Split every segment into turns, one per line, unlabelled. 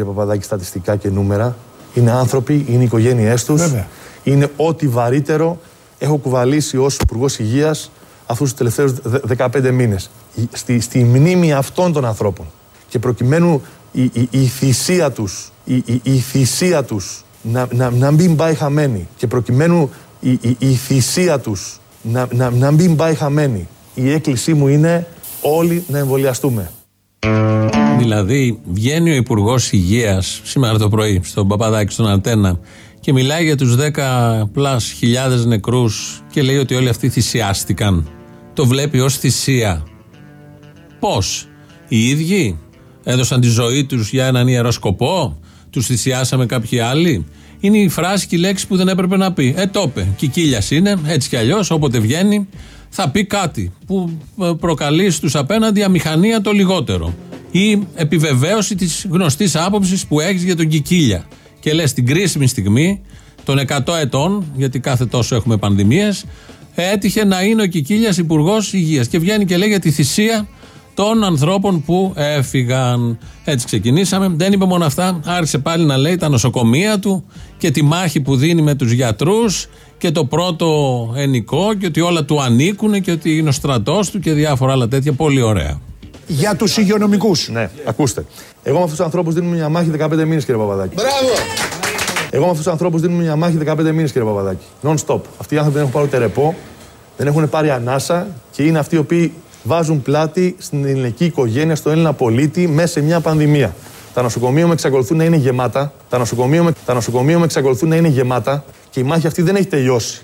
κύριε Παπαδάκη, στατιστικά και νούμερα. Είναι άνθρωποι, είναι οι οικογένειές τους. Είναι ό,τι βαρύτερο έχω κουβαλήσει ως Υπουργός Υγείας αυτούς τους τελευταίους 15 μήνες. Στη, στη μνήμη αυτών των ανθρώπων. Και προκειμένου η, η, η θυσία τους η, η, η θυσία τους να, να, να μην πάει χαμένη και προκειμένου η, η, η θυσία τους να, να, να μην πάει χαμένη η έκκλησή μου είναι όλοι να εμβολιαστούμε.
Δηλαδή, βγαίνει ο Υπουργός Υγείας σήμερα το πρωί στον Παπαδάκη, στον Αντένα, και μιλάει για τους 10 πλάς χιλιάδες νεκρούς και λέει ότι όλοι αυτοί θυσιάστηκαν. Το βλέπει ως θυσία. Πώς, οι ίδιοι έδωσαν τη ζωή τους για έναν ιερό σκοπό, τους θυσιάσαμε κάποιοι άλλοι; Είναι η φράση και η λέξη που δεν έπρεπε να πει. Ε, το είπε. Κικίλιας είναι, έτσι κι αλλιώς, όποτε βγαίνει, θα πει κάτι που ε, προκαλεί στους απέναντι αμηχανία το λιγότερο. Ή επιβεβαίωση της γνωστής άποψης που έχεις για τον Κικίλια. Και λες την κρίσιμη στιγμή των 100 ετών, γιατί κάθε τόσο έχουμε πανδημίες, έτυχε να είναι ο Κικίλιας Υπουργός Υγείας. Και βγαίνει και λέει για τη θυσία των ανθρώπων που έφυγαν. Έτσι ξεκινήσαμε. Δεν είπε μόνο αυτά. Άρχισε πάλι να λέει τα νοσοκομεία του και τη μάχη που δίνει με τους γιατρούς και το πρώτο ενικό και ότι όλα του ανήκουν και ότι είναι ο στρατός του και διάφορα άλλα τέτοια. Πολύ ωραία.
Για τους υγειονομικούς.
Ναι, ακούστε. Εγώ με αυτούς τους ανθρώπους δίνουμε μια μάχη 15 μήνες κύριε Παπαδάκη. Μπράβο! Εγώ με αυτούς τους ανθρώπους δίνουμε μια μάχη 15 μήνες, κύριε Παπαδάκη. Non-stop. Αυτοί οι άνθρωποι δεν έχουν πάρει τερεπό, δεν έχουν πάρει ανάσα και είναι αυτοί οι οποίοι βάζουν πλάτη στην ελληνική οικογένεια, στον Έλληνα πολίτη, μέσα σε μια πανδημία. Τα νοσοκομεία με εξακολουθούν να είναι γεμάτα. Τα νοσοκομεία με, τα νοσοκομεία με εξακολουθούν να είναι γεμάτα και η μάχη αυτή δεν έχει τελειώσει.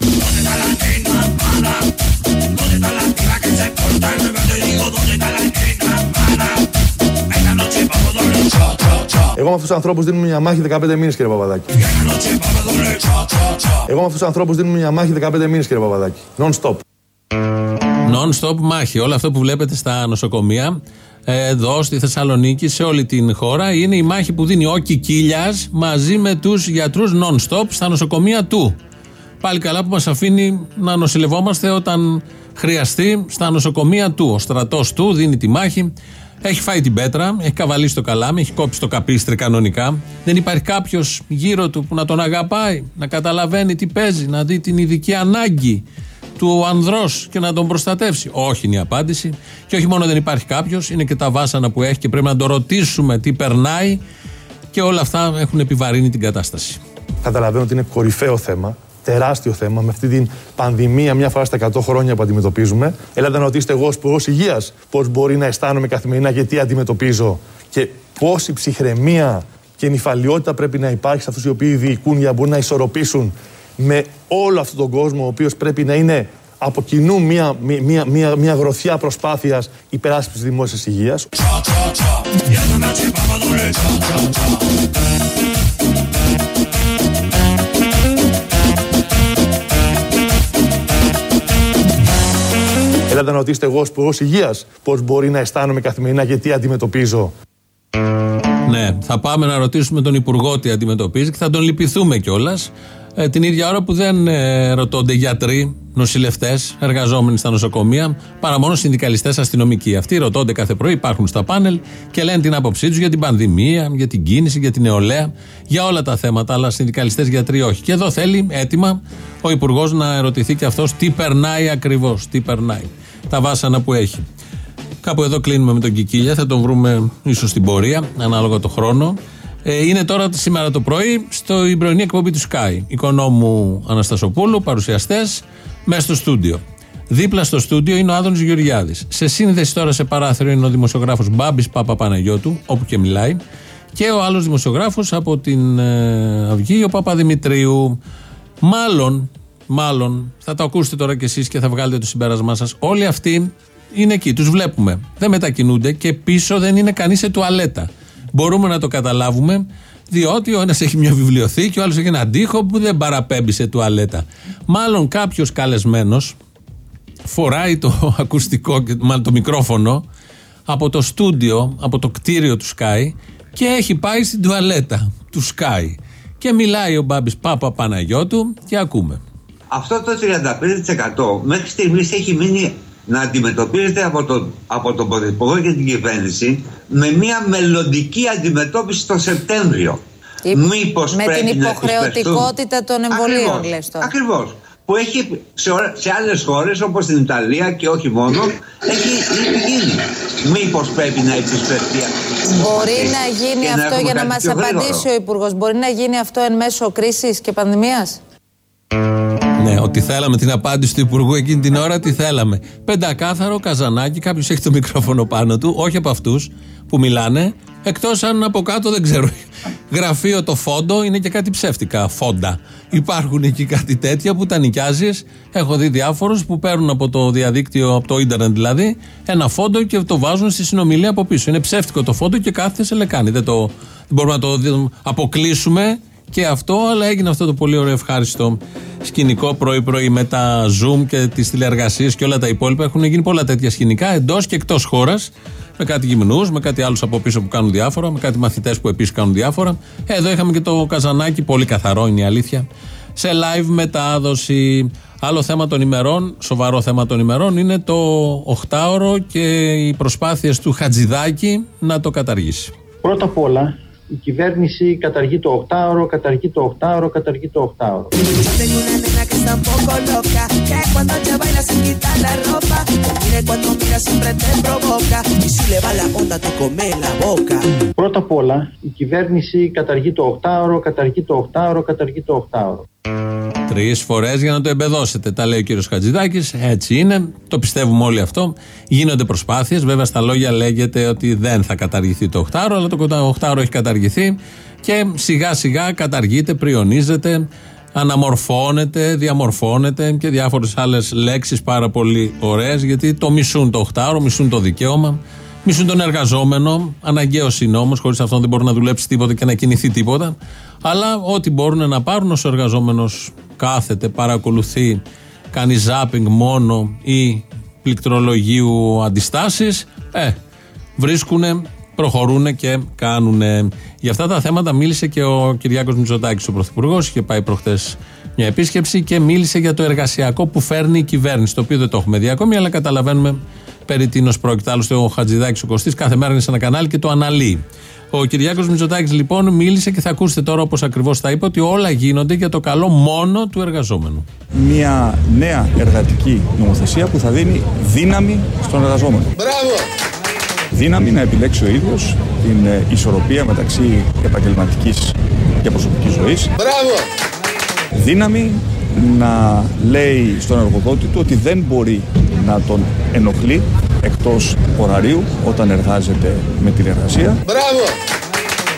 Εγώ με αυτούς τους ανθρώπους δίνουμε μια μάχη 15 μήνες, κύριε Παπαδάκη. Εγώ με αυτούς τους ανθρώπους δίνουμε μια μάχη 15 μήνες, κύριε Παπαδάκη. Non-stop.
Non-stop μάχη. Όλο αυτό που βλέπετε στα νοσοκομεία, εδώ στη Θεσσαλονίκη, σε όλη την χώρα, είναι η μάχη που δίνει ο Κικίλιας μαζί με τους γιατρούς non-stop στα νοσοκομεία του. Πάλι καλά που μας αφήνει να νοσηλευόμαστε όταν χρειαστεί στα νοσοκομεία του. Ο στρατός του δίνει τη μάχη. Έχει φάει την πέτρα, έχει καβαλήσει το καλάμι, έχει κόψει το καπίστρι κανονικά. Δεν υπάρχει κάποιος γύρω του που να τον αγαπάει, να καταλαβαίνει τι παίζει, να δει την ειδική ανάγκη του ανδρός και να τον προστατεύσει. Όχι είναι η απάντηση. Και όχι μόνο δεν υπάρχει κάποιος, είναι και τα βάσανα που έχει και πρέπει να το ρωτήσουμε τι περνάει. Και όλα αυτά έχουν επιβαρύνει την κατάσταση.
Καταλαβαίνω ότι είναι κορυφαίο θέμα, τεράστιο θέμα με αυτή την πανδημία μια φορά στα 100 χρόνια που αντιμετωπίζουμε. Έλατε να ρωτήσετε εγώ ως Υπουργός Υγείας πώς μπορεί να αισθάνομαι καθημερινά και τι αντιμετωπίζω και πόση ψυχραιμία και νυφαλιότητα πρέπει να υπάρχει σε αυτούς οι οποίοι διοικούν για να μπορούν να ισορροπήσουν με όλο αυτόν τον κόσμο, ο οποίος πρέπει να είναι από κοινού μια, μια, μια, μια γροθιά προσπάθειας υπεράσπισης δημόσιας υγείας. Έλατε να ρωτήσετε εγώ ως Υπουργός Υγείας πώς μπορεί να αισθάνομαι καθημερινά και τι αντιμετωπίζω.
Ναι, θα πάμε να ρωτήσουμε τον Υπουργό τι αντιμετωπίζει και θα τον λυπηθούμε κιόλας. Ε, την ίδια ώρα που δεν ε, ρωτώνται γιατροί, νοσηλευτές, εργαζόμενοι στα νοσοκομεία, παρά μόνο συνδικαλιστές αστυνομικοί. Αυτοί ρωτώνται κάθε πρωί, υπάρχουν στα πάνελ και λένε την άποψή τους για την πανδημία, για την κίνηση, για την νεολαία, για όλα τα θέματα. Αλλά συνδικαλιστές γιατροί όχι. Και εδώ θέλει έτοιμα ο Υπουργός να ερωτηθεί και αυτός τι περνάει ακριβώς, τι περνάει. Τα βάσανα που έχει. Κάπου εδώ κλείνουμε με τον Κικίλια, θα τον βρούμε ίσως στην πορεία, ανάλογα το χρόνο. Ε, είναι τώρα σήμερα το πρωί στο πρωινή εκπομπή του Sky. Οικονόμου Αναστασοπούλου, παρουσιαστές, μέσα στο στούντιο. Δίπλα στο στούντιο είναι ο Άδωνης Γεωργιάδης. Σε σύνδεση τώρα σε παράθυρο είναι ο δημοσιογράφος Μπάμπης Παπαπαναγιώτου, όπου και μιλάει. Και ο άλλος δημοσιογράφος από την ε, Αυγή, ο Παπαδημητρίου. Μάλλον, μάλλον, θα το ακούσετε τώρα κι εσείς και θα βγάλετε το συμπέρασμά σας. Όλοι αυτοί είναι εκεί, τους βλέπουμε. Δεν μετακινούνται και πίσω δεν είναι κανείς σε τουαλέτα. Μπορούμε να το καταλάβουμε, διότι ο ένας έχει μια βιβλιοθήκη, ο άλλος έχει ένα τοίχο που δεν παραπέμπει σε τουαλέτα. Μάλλον κάποιος καλεσμένος φοράει το ακουστικό, μάλλον το μικρόφωνο από το στούντιο, από το κτίριο του Sky και έχει πάει στην τουαλέτα του Sky. Και μιλάει ο Μπάμπης Πάπα Παναγιώτου και ακούμε.
Αυτό το 35% μέχρι στιγμής έχει μείνει να αντιμετωπίζεται από τον, από τον Πρωθυπουργό και την κυβέρνηση με μια μελλοντική αντιμετώπιση το Σεπτέμβριο.
Μήπως με την υποχρεωτικότητα των εμβολίων, λες τώρα.
Ακριβώς που έχει σε, σε άλλες χώρες όπως στην Ιταλία και όχι μόνο έχει ήδη γίνει. Μήπως πρέπει να επισπευθεί
Μπορεί να γίνει αυτό για να μας απαντήσει ο Υπουργός. Μπορεί να γίνει αυτό εν μέσω κρίσης και πανδημίας;
Ναι, ότι θέλαμε την απάντηση του Υπουργού εκείνη την ώρα, τι θέλαμε. Πεντακάθαρο, καζανάκι, κάποιος έχει το μικρόφωνο πάνω του, όχι από αυτούς που μιλάνε, εκτός αν από κάτω δεν ξέρω. Γραφείο το φόντο είναι και κάτι ψεύτικα. Φόντα. Υπάρχουν εκεί κάτι τέτοια που τα νοικιάζεις. Έχω δει διάφορους που παίρνουν από το διαδίκτυο, από το ίντερνετ δηλαδή, ένα φόντο και το βάζουν στη συνομιλία από πίσω. Είναι ψεύτικο το φόντο και κάθεται σε λεκάνη. Δεν, το, δεν μπορούμε να το αποκλείσουμε και αυτό, αλλά έγινε αυτό το πολύ ωραίο ευχάριστο σκηνικό πρωί-πρωί με τα Zoom και τις τηλεεργασίες και όλα τα υπόλοιπα. Έχουν γίνει πολλά τέτοια σκηνικά εντός και εκτός χώρας. Με κάτι γυμνούς, με κάτι άλλους από πίσω που κάνουν διάφορα, με κάτι μαθητές που επίσης κάνουν διάφορα. Εδώ είχαμε και το καζανάκι, πολύ καθαρό είναι η αλήθεια. Σε live μετάδοση. Άλλο θέμα των ημερών, σοβαρό θέμα των ημερών, είναι το 8ωρο και οι προσπάθειες του Χατζηδάκη να το καταργήσει.
Πρώτα απ' όλα, η κυβέρνηση καταργεί το 8ωρο, καταργεί το 8ωρο, καταργεί το 8ωρο. Πρώτα απ' όλα, η κυβέρνηση καταργεί το 8ωρο, καταργεί το 8ωρο, καταργεί το 8ωρο.
Τρεις φορές για να το εμπεδώσετε. Τα λέει ο κύριος Χατζηδάκης. Έτσι είναι. Το πιστεύουμε όλοι αυτό. Γίνονται προσπάθειες. Βέβαια, στα λόγια λέγεται ότι δεν θα καταργηθεί το 8 αλλά το 8 έχει καταργηθεί και σιγά σιγά καταργείται, πριονίζεται, αναμορφώνεται, διαμορφώνεται και διάφορες άλλες λέξεις πάρα πολύ ωραίες γιατί το μισούν το 8 μισούν το δικαίωμα. Μισούν τον εργαζόμενο, αναγκαίος είναι όμως, χωρίς αυτόν δεν μπορεί να δουλέψει τίποτα και να κινηθεί τίποτα. Αλλά ό,τι μπορούν να πάρουν όσο ο εργαζόμενος κάθεται, παρακολουθεί, κάνει ζάπινγκ μόνο ή πληκτρολογίου αντιστάσεις, ε, βρίσκουν, προχωρούν και κάνουν. Για αυτά τα θέματα μίλησε και ο Κυριάκος Μητσοτάκης, ο Πρωθυπουργός. Είχε πάει προχθέ μια επίσκεψη και μίλησε για το εργασιακό που φέρνει η κυβέρνηση. Το οποίο δεν το έχουμε δει ακόμη, αλλά καταλαβαίνουμε περί τίνος πρόκειται. Άλλωστε, ο Χατζηδάκης ο Κωστής κάθε μέρα είναι σε ένα κανάλι και το αναλύει. Ο Κυριάκος Μητσοτάκης λοιπόν μίλησε και θα ακούσετε τώρα όπως ακριβώς τα είπε ότι όλα γίνονται για το καλό μόνο του εργαζόμενου.
Μια νέα εργατική νομοθεσία που θα δίνει δύναμη στον εργαζόμενο.
Μπράβο!
Δύναμη να επιλέξει ο ίδιος την ε, ισορροπία μεταξύ επαγγελματικής και προσωπικής ζωής.
Μπράβο!
Δύναμη να λέει στον εργοδότη του ότι δεν μπορεί να τον ενοχλεί εκτός ωραρίου όταν εργάζεται με την εργασία.
Μπράβο!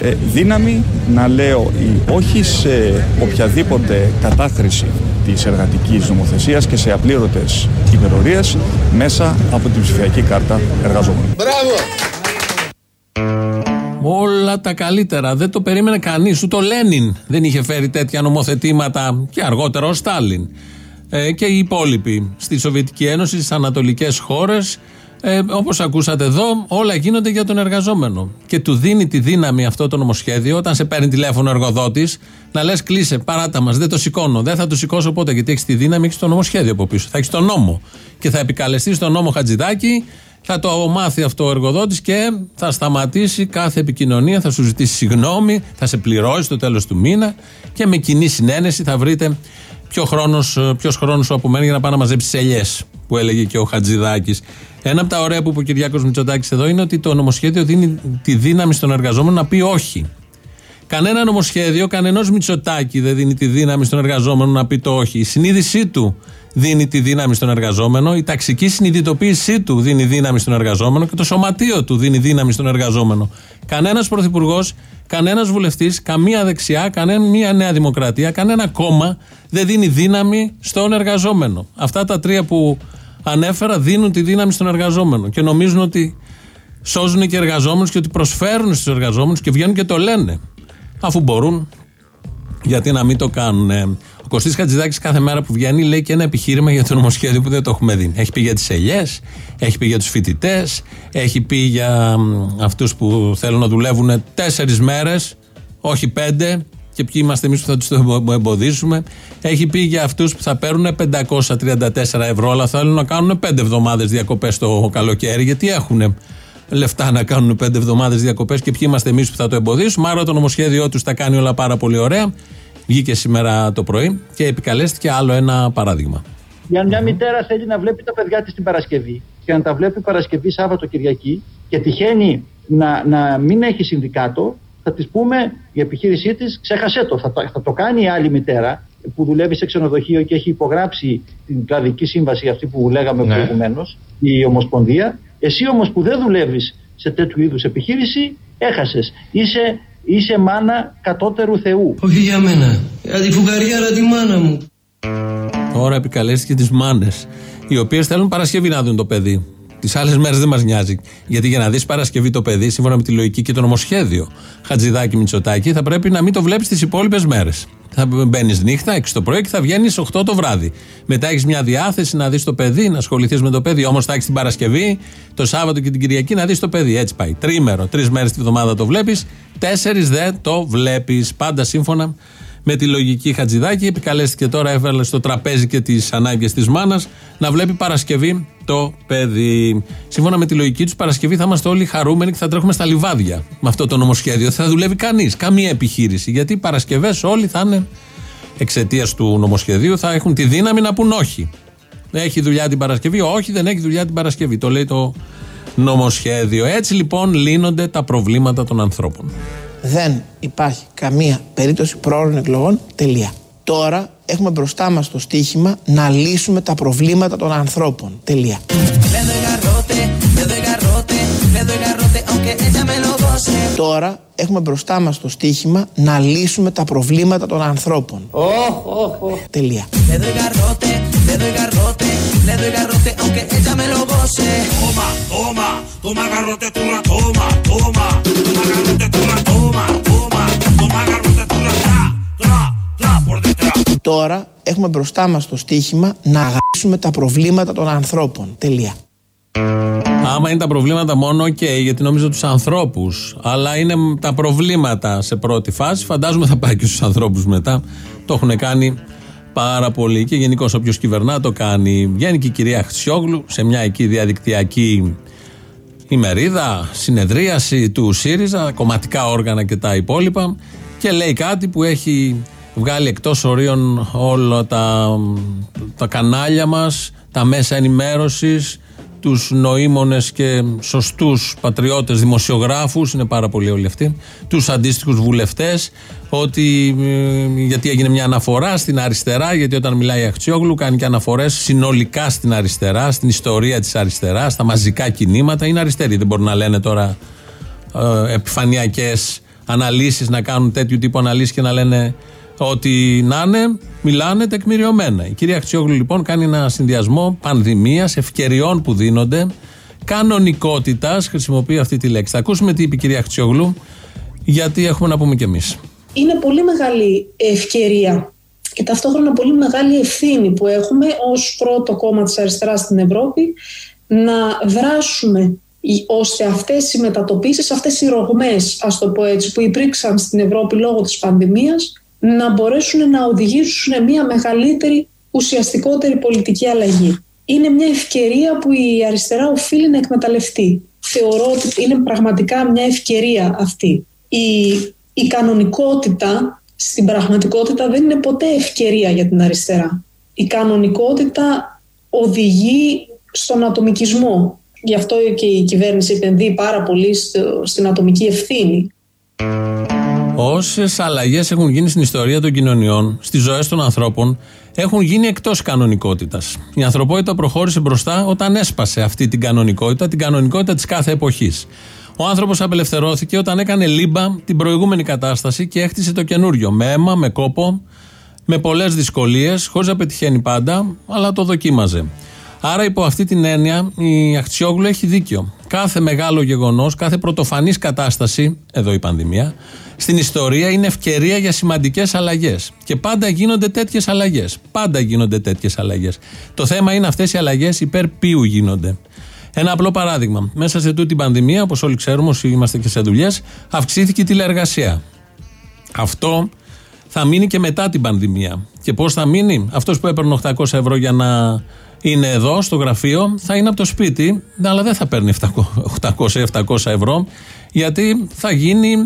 Ε, δύναμη να λέω όχι σε οποιαδήποτε κατάχρηση της εργατικής νομοθεσίας και σε απλήρωτες υπερορίες μέσα από την ψηφιακή κάρτα εργαζόμενων.
Μπράβο!
Όλα τα καλύτερα. Δεν το περίμενε κανείς. Ούτε ο Λένιν δεν είχε φέρει τέτοια νομοθετήματα και αργότερα ο Στάλιν. Ε, και οι υπόλοιποι στη Σοβιετική Ένωση, στις ανατολικές χώρες. Ε, Όπως ακούσατε εδώ, όλα γίνονται για τον εργαζόμενο. Και του δίνει τη δύναμη αυτό το νομοσχέδιο, όταν σε παίρνει τηλέφωνο ο εργοδότης, να λες: Κλείσε, παράτα μας, δεν το σηκώνω. Δεν θα το σηκώσω ποτέ, γιατί έχεις τη δύναμη, έχεις το νομοσχέδιο από πίσω. Θα έχεις τον νόμο. Και θα επικαλεστείς στον νόμο Χατζηδάκη θα το μάθει αυτό ο εργοδότης και θα σταματήσει κάθε επικοινωνία, θα σου ζητήσει συγγνώμη, θα σε πληρώσει το τέλος του μήνα και με κοινή συνένεση θα βρείτε ποιο χρόνος, ποιος χρόνος σου απομένει για να πάει να μαζέψεις ελιές, που έλεγε και ο Χατζηδάκης. Ένα από τα ωραία που είπε ο Κυριάκος Μητσοτάκης εδώ είναι ότι το νομοσχέδιο δίνει τη δύναμη στον εργαζόμενο να πει όχι. Κανένα νομοσχέδιο, κανένα Μητσοτάκη δεν δίνει τη δύναμη στον εργαζόμενο να πει το όχι. Η συνείδησή του δίνει τη δύναμη στον εργαζόμενο, η ταξική συνειδητοποίησή του δίνει δύναμη στον εργαζόμενο και το σωματείο του δίνει δύναμη στον εργαζόμενο. Κανένας πρωθυπουργός, κανένας βουλευτής, καμία δεξιά, κανένα νέα δημοκρατία, κανένα κόμμα δεν δίνει δύναμη στον εργαζόμενο. Αυτά τα τρία που ανέφερα δίνουν τη δύναμη στον εργαζόμενο και νομίζουν ότι σώζουν και εργαζόμενους και ότι προσφέρουν στους εργαζόμενους και βγαίνουν και το λένε. Αφού μπορούν, γιατί να μην το κάνουν. Ο Κωστής Χατζηδάκης κάθε μέρα που βγαίνει λέει και ένα επιχείρημα για το νομοσχέδιο που δεν το έχουμε δει. Έχει πει για τις ελιές, έχει πει για τους φοιτητές, έχει πει για αυτούς που θέλουν να δουλεύουν τέσσερις μέρες, όχι πέντε, και ποιοι είμαστε εμείς που θα τους το εμποδίσουμε. Έχει πει για αυτούς που θα παίρνουν 534 ευρώ, αλλά θέλουν να κάνουν 5 εβδομάδες διακοπές το καλοκαίρι, γιατί έχουν λεφτά να κάνουν 5 εβδομάδες διακοπές και ποιοι είμαστε εμείς που θα το εμποδίσουμε. Άρα το νομοσχέδιό τους τα κάνει όλα πάρα πολύ ωραία. Βγήκε σήμερα το πρωί και επικαλέστηκε άλλο ένα παράδειγμα.
Για μια μητέρα θέλει να βλέπει τα παιδιά της την Παρασκευή και να τα βλέπει Παρασκευή, Σάββατο, Κυριακή και τυχαίνει να, να μην έχει συνδικάτο, θα της πούμε η επιχείρησή της, ξέχασε το. Θα, θα το κάνει η άλλη μητέρα που δουλεύει σε ξενοδοχείο και έχει υπογράψει την κλαδική σύμβαση αυτή που λέγαμε ναι. προηγουμένως, η Ομοσπονδία. Εσύ όμως που δεν δουλεύεις σε τέτοιου είδους επιχείρηση, έχασες. Είσαι, είσαι μάνα κατώτερου Θεού.
Όχι για μένα. Για τη φουγγαριάρα τη μάνα μου.
Τώρα επικαλέστηκε τις μάνες, οι οποίες θέλουν Παρασκευή να δουν το παιδί. Τις άλλες μέρες δεν μας νοιάζει. Γιατί για να δεις Παρασκευή το παιδί, σύμφωνα με τη λογική και το νομοσχέδιο Χατζηδάκι Μητσοτάκη, θα πρέπει να μην το βλέπεις τις υπόλοιπες μέρες. Θα μπαίνεις νύχτα, 6 το πρωί και θα βγαίνεις 8 το βράδυ. Μετά έχεις μια διάθεση να δεις το παιδί, να ασχοληθείς με το παιδί. Όμως θα έχεις την Παρασκευή, το Σάββατο και την Κυριακή να δεις το παιδί. Έτσι πάει. Τρίμερο, τρεις μέρες τη βδομάδα το βλέπεις, τέσσερις δεν το βλέπεις. Πάντα σύμφωνα με τη λογική Χατζηδάκη. Επικαλέστηκε τώρα, έβαλε στο τραπέζι και τις ανάγκες της μάνας να βλέπει Παρασκευή το παιδί. Σύμφωνα με τη λογική τους, Παρασκευή θα είμαστε όλοι χαρούμενοι και θα τρέχουμε στα λιβάδια με αυτό το νομοσχέδιο. Θα δουλεύει κανείς, καμία επιχείρηση. Γιατί οι Παρασκευές όλοι θα είναι εξαιτίας του νομοσχεδίου, θα έχουν τη δύναμη να πούν όχι. Έχει δουλειά την Παρασκευή, όχι, δεν έχει δουλειά την Παρασκευή. Το λέει το νομοσχέδιο. Έτσι λοιπόν λύνονται τα προβλήματα των ανθρώπων
δεν υπάρχει καμία περίπτωση πρόωρων εκλογών. Τελεία. Τώρα έχουμε μπροστά μας το στίχημα να λύσουμε τα προβλήματα των ανθρώπων. Τελεία. Τώρα έχουμε μπροστά μας το στίχημα να λύσουμε τα προβλήματα των ανθρώπων. Oh, oh, oh. Τελεία. Τώρα έχουμε μπροστά μας το στίχημα να αγάπησουμε τα προβλήματα των ανθρώπων. Τελεία.
Άμα είναι τα προβλήματα μόνο, και γιατί νομίζω τους ανθρώπους. Αλλά είναι τα προβλήματα σε πρώτη φάση. Φαντάζομαι θα πάει και στους ανθρώπους μετά. Το έχουν κάνει πάρα πολύ. Και γενικώς όποιος κυβερνά το κάνει. Βγαίνει και η κυρία Χρυσιόγλου σε μια εκεί διαδικτυακή ημερίδα, συνεδρίαση του ΣΥΡΙΖΑ, κομματικά όργανα και τα υπόλοιπα. Και λέει κάτι που έχει βγάλει εκτός ορίων όλα τα, τα κανάλια μας, τα μέσα ενημέρωσης, τους νοήμονες και σωστούς πατριώτες δημοσιογράφους, είναι πάρα πολλοί όλοι αυτοί, τους αντίστοιχους βουλευτές, ότι ε, γιατί έγινε μια αναφορά στην αριστερά, γιατί όταν μιλάει Αχτσιόγλου κάνει και αναφορές συνολικά στην αριστερά, στην ιστορία της αριστεράς, στα μαζικά κινήματα, είναι αριστεροί, δεν μπορούν να λένε τώρα ε, επιφανειακές αναλύσεις, να κάνουν τέτοιου τύπου αναλύσεις και να λένε ότι να είναι, μιλάνε τεκμηριωμένα. Η κυρία Χτσιόγλου λοιπόν κάνει ένα συνδυασμό πανδημίας, ευκαιριών που δίνονται, κανονικότητας, χρησιμοποιεί αυτή τη λέξη. Θα ακούσουμε τι είπε η κυρία Χτσιόγλου, γιατί έχουμε να πούμε κι εμείς.
Είναι πολύ μεγάλη ευκαιρία και ταυτόχρονα πολύ μεγάλη ευθύνη που έχουμε ως πρώτο κόμμα της αριστεράς στην Ευρώπη να δράσουμε ώστε αυτές οι μετατοπίσεις, αυτές οι ρογμές, ας το πω έτσι, που υπήρξαν στην Ευρώπη λόγω της πανδημίας να μπορέσουν να οδηγήσουν μια μεγαλύτερη, ουσιαστικότερη πολιτική αλλαγή. Είναι μια ευκαιρία που η αριστερά οφείλει να εκμεταλλευτεί. Θεωρώ ότι είναι πραγματικά μια ευκαιρία αυτή. Η, η κανονικότητα στην πραγματικότητα δεν είναι ποτέ ευκαιρία για την αριστερά. Η κανονικότητα οδηγεί στον ατομικισμό. Γι' αυτό και η κυβέρνηση επενδύει πάρα πολύ στην ατομική ευθύνη.
Όσες αλλαγές έχουν γίνει στην ιστορία των κοινωνιών, στις ζωές των ανθρώπων, έχουν γίνει εκτός κανονικότητας. Η ανθρωπότητα προχώρησε μπροστά όταν έσπασε αυτή την κανονικότητα, την κανονικότητα της κάθε εποχής. Ο άνθρωπος απελευθερώθηκε όταν έκανε λίμπα την προηγούμενη κατάσταση και έχτισε το καινούριο. Με αίμα, με κόπο, με πολλές δυσκολίες, χωρίς να πετυχαίνει πάντα, αλλά το δοκίμαζε. Άρα, υπό αυτή την έννοια, η Αχτσιόγλου έχει δίκιο. Κάθε μεγάλο γεγονός, κάθε πρωτοφανής κατάσταση, εδώ η πανδημία, στην ιστορία είναι ευκαιρία για σημαντικές αλλαγές. Και πάντα γίνονται τέτοιες αλλαγές. Πάντα γίνονται τέτοιες αλλαγές. Το θέμα είναι αυτές οι αλλαγές υπέρ ποιου γίνονται. Ένα απλό παράδειγμα. Μέσα σε τούτη την πανδημία, όπως όλοι ξέρουμε, όσοι είμαστε και σε δουλειές, αυξήθηκε η τηλεεργασία. Αυτό θα μείνει και μετά την πανδημία. Και πώς θα μείνει, αυτός που έπαιρνε 800 ευρώ για να είναι εδώ στο γραφείο, θα είναι από το σπίτι, αλλά δεν θα παίρνει 800-700 ευρώ, γιατί θα γίνει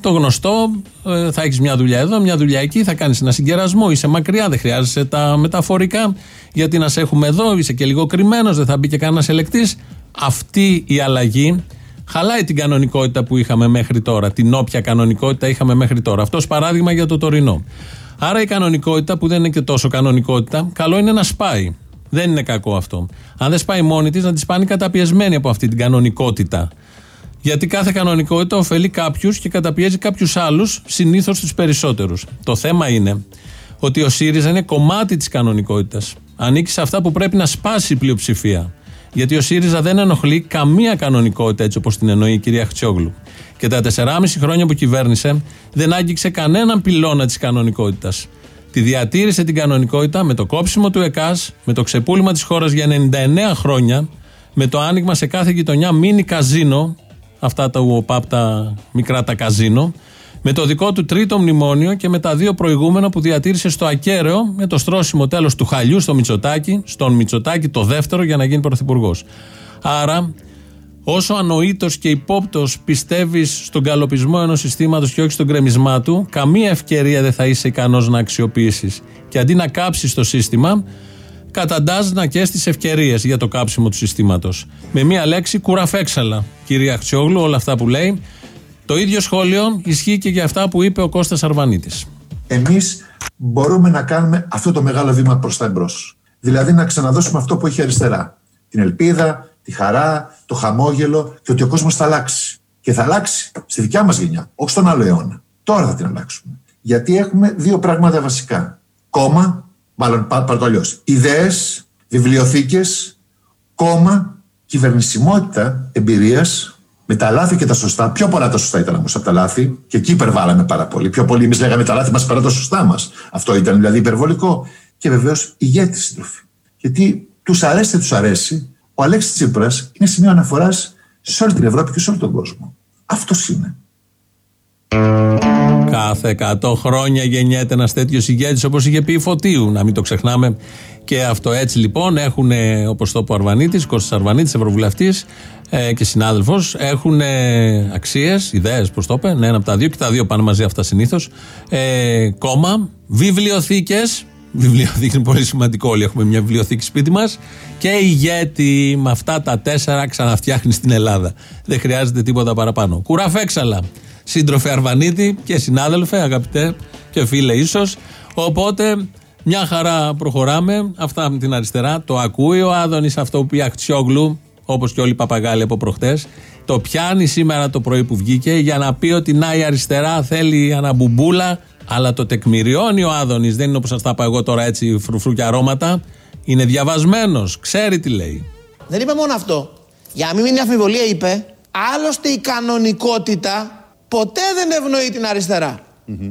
το γνωστό, ε, θα έχεις μια δουλειά εδώ, μια δουλειά εκεί, θα κάνεις ένα συγκερασμό, είσαι μακριά, δεν χρειάζεσαι τα μεταφορικά, γιατί να σε έχουμε εδώ, είσαι και λίγο κρυμμένος, δεν θα μπει και κανένας ελεκτής. Αυτή η αλλαγή χαλάει την κανονικότητα που είχαμε μέχρι τώρα, την όποια κανονικότητα είχαμε μέχρι τώρα. Αυτός παράδειγμα για το τωρινό. Άρα η κανονικότητα, που δεν είναι και τόσο κανονικότητα, καλό είναι να σπάει. Δεν είναι κακό αυτό. Αν δεν σπάει μόνη της, να της σπάνει καταπιεσμένη από αυτή την κανονικότητα. Γιατί κάθε κανονικότητα ωφελεί κάποιους και καταπιέζει κάποιους άλλους, συνήθως τους περισσότερους. Το θέμα είναι ότι ο ΣΥΡΙΖΑ είναι κομμάτι της κανονικότητας. Ανήκει σε αυτά που πρέπει να σπάσει η πλειοψηφία. Γιατί ο ΣΥΡΙΖΑ δεν ενοχλεί καμία κανονικότητα έτσι όπως την εννοεί η κυρία Χτσιόγλου. Και τα 4,5 χρόνια που κυβέρνησε δεν άγγιξε κανέναν πυλώνα της κανονικότητας. Τη διατήρησε την κανονικότητα με το κόψιμο του ΕΚΑΣ, με το ξεπούλημα της χώρας για 99 χρόνια, με το άνοιγμα σε κάθε γειτονιά μίνι καζίνο, αυτά τα ΟΠΑΠ τα μικρά τα καζίνο, με το δικό του τρίτο μνημόνιο και με τα δύο προηγούμενα που διατήρησε στο ακέραιο με το στρώσιμο τέλος του χαλιού στο Μητσοτάκι, στον Μητσοτάκι το δεύτερο για να γίνει πρωθυπουργός. Άρα, όσο ανοήτο και υπόπτως πιστεύεις στον καλοπισμό ενός συστήματος και όχι στον κρεμισμά του, καμία ευκαιρία δεν θα είσαι ικανός να αξιοποιήσεις. Και αντί να κάψεις το σύστημα, καταντάς να και τι ευκαιρίες για το κάψιμο του συστήματος. Με μία λέξη, κουραφέξαλα, κυρία Χτσιόγλου, όλα αυτά που λέει. Το ίδιο σχόλιο ισχύει και για αυτά που είπε ο Κώστας Αρβανίτης.
Εμείς μπορούμε να κάνουμε αυτό το μεγάλο βήμα προς τα εμπρός. Δηλαδή να ξαναδώσουμε αυτό που έχει αριστερά. Την ελπίδα, τη χαρά, το χαμόγελο και ότι ο κόσμος θα αλλάξει. Και θα αλλάξει στη δικιά μας γενιά, όχι στον άλλο αιώνα. Τώρα θα την αλλάξουμε. Γιατί έχουμε δύο πράγματα βασικά. Κόμμα, μάλλον πάρω το αλλιώς, ιδέες, βιβλιοθήκες, κόμμα, κυβερνησιμότητα εμπειρίας, με τα λάθη και τα σωστά. Πιο πολλά τα σωστά ήταν όμως από τα λάθη, και εκεί υπερβάλαμε πάρα πολύ. Πιο πολύ εμείς λέγαμε τα λάθη μας παρά τα σωστά μας. Αυτό ήταν δηλαδή υπερβολικό. Και βεβαίως ηγέτης συντροφή. Γιατί τους αρέσει, τους αρέσει, ο Αλέξης Τσίπρας είναι σημείο αναφοράς σε όλη την Ευρώπη και σε όλο τον κόσμο. Αυτός είναι.
Κάθε 100 χρόνια γεννιέται ένας τέτοιος ηγέτης όπως είχε πει η Φωτίου. Να μην το ξεχνάμε και αυτό. Έτσι λοιπόν έχουν, όπως το είπε ο Αρβανίτης, Κώστας Αρβανίτης, Ευρωβουλευτής ε, και συνάδελφος, έχουν αξίες, ιδέες, πώς το είπε, ναι, ένα από τα δύο και τα δύο πάνε μαζί αυτά συνήθως. Ε, κόμμα, βιβλιοθήκες. Βιβλιοθήκη είναι πολύ σημαντικό. Όλοι έχουμε μια βιβλιοθήκη σπίτι μας. Και ηγέτη με αυτά τα τέσσερα ξαναφτιάχνεις στην Ελλάδα. Δεν χρειάζεται τίποτα παραπάνω. Κουραφέξαλα σύντροφε Αρβανίτη και συνάδελφε, αγαπητέ και φίλε ίσως. Οπότε μια χαρά προχωράμε. Αυτά με την αριστερά. Το ακούει ο Άδωνης αυτό που πει Αχτσιόγλου, όπως και όλοι οι παπαγάλοι από προχτές. Το πιάνει σήμερα το πρωί που βγήκε για να πει ότι να η αριστερά θέλει αναμπουμπούλα, αλλά το τεκμηριώνει ο Άδωνης. Δεν είναι όπως σας τα είπα εγώ τώρα έτσι φρουφρού και αρώματα. Είναι διαβασμένος, ξέρει τι λέει.
Δεν είπε μόνο αυτό. Για να μην μείνει αφιβολία, είπε, άλλωστε η κανονικότητα ποτέ δεν ευνοεί την αριστερα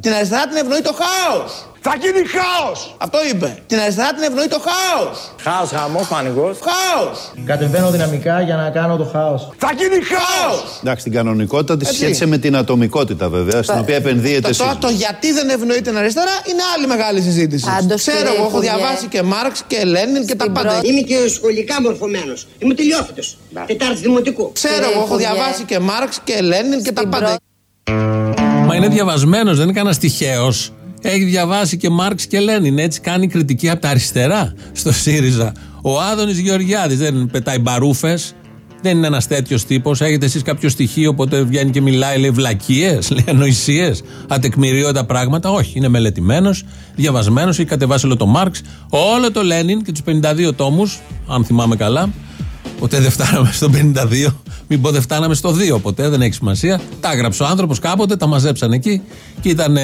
Την αριστερά την ευνοεί το χάος.
Θα γίνει χάος!
Αυτό είπε. Την αριστερά την ευνοεί το χάος.
Χάος, χαμός, πανικός.
Χάος.
Κατεβαίνω δυναμικά για να κάνω το χάος.
Θα γίνει χάος!
Εντάξει, την κανονικότητα τη σχέση με την ατομικότητα βέβαια, στην οποία επενδύεται
Τώρα το γιατί δεν ευνοεί την αριστερά είναι άλλη μεγάλη συζήτηση. Ξέρω, εγώ έχω διαβάσει και Μάρξ και Λένιν και τα πάντα.
Είμαι και σχολικά μορφωμένος. Είμαι τελειόφυτος. Τετάρτη δημοτικού.
Ξέρω, εγώ έχω διαβάσει και Μάρξ και Λένιν και τα πάντα.
Μα είναι διαβασμένος, δεν είναι κανένας τυχαίος. Έχει διαβάσει και Μάρξ και Λένιν. Έτσι κάνει κριτική από τα αριστερά στο ΣΥΡΙΖΑ. Ο Άδωνης Γεωργιάδης δεν πετάει μπαρούφες. Δεν είναι ένας τέτοιος τύπος. Έχετε εσείς κάποιο στοιχείο, οπότε βγαίνει και μιλάει, λέει βλακίες, λέει ανοησίες, ατεκμηριώτα πράγματα. Όχι, είναι μελετημένος, διαβασμένος, έχει κατεβάσει όλο το Μάρξ, όλο το Λένιν και τους 52 τόμους, αν θυμάμαι καλά. Ποτέ δεν φτάναμε στο 52. Μην πω δεν φτάναμε στο 2 ποτέ, δεν έχει σημασία. Τα έγραψε ο άνθρωπος κάποτε, τα μαζέψαν εκεί και ήταν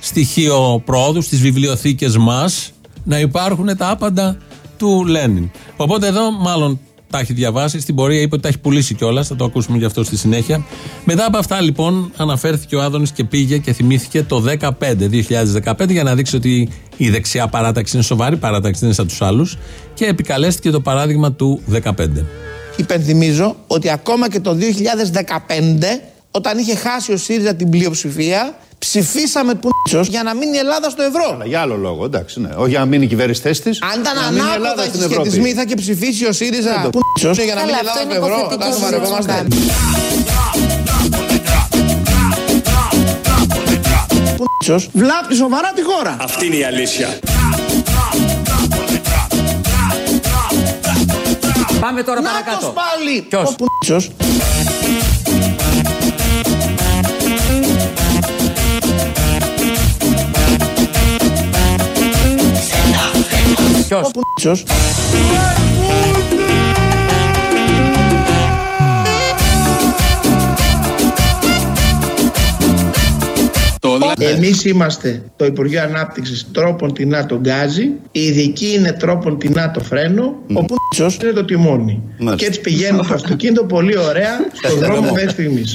στοιχείο πρόοδου στις βιβλιοθήκες μας να υπάρχουν τα άπαντα του Λένιν. Οπότε εδώ, μάλλον τα έχει διαβάσει. Στην πορεία είπε ότι τα έχει πουλήσει κιόλας. Θα το ακούσουμε γι' αυτό στη συνέχεια. Μετά από αυτά, λοιπόν, αναφέρθηκε ο Άδωνης και πήγε και θυμήθηκε το 2015, 2015 για να δείξει ότι η δεξιά παράταξη είναι σοβαρή παράταξη, δεν είναι σαν τους άλλους. Και επικαλέστηκε το παράδειγμα του 2015.
Υπενθυμίζω ότι ακόμα και το 2015, όταν είχε χάσει ο ΣΥΡΙΖΑ την πλειοψηφία, Ψηφίσαμε πουνίτσο για να μείνει η Ελλάδα στο ευρώ.
Αλλά για άλλο λόγο, εντάξει, ναι. Όχι για να μείνει η κυβέρνηση θέση τη.
Αν ήταν ανάποδα οι συσχετισμοί, θα και ψηφίσει ο ΣΥΡΙΖΑ πουνίτσο για να μείνει η Ελλάδα στο ευρώ. Θα το βαρευόμαστε. Πουνίτσο βλάπτει σοβαρά τη χώρα.
Αυτή είναι η αλήθεια.
Πάμε τώρα
Νάτος
παρακάτω.
πάλι.
Ποιος?
Ο Πουνίτσος.
Ποιος;
Ο Πουνίτσος. Εμείς είμαστε το Υπουργείο Ανάπτυξης τρόπον τεινά το γκάζι, η ειδική είναι τρόπον τεινά το φρένο, ο Πουνίτσος είναι το τιμόνι.
Μάλιστα.
Και έτσι πηγαίνει το αυτοκίνητο πολύ ωραία στον δρόμο μέχρι στιγμής.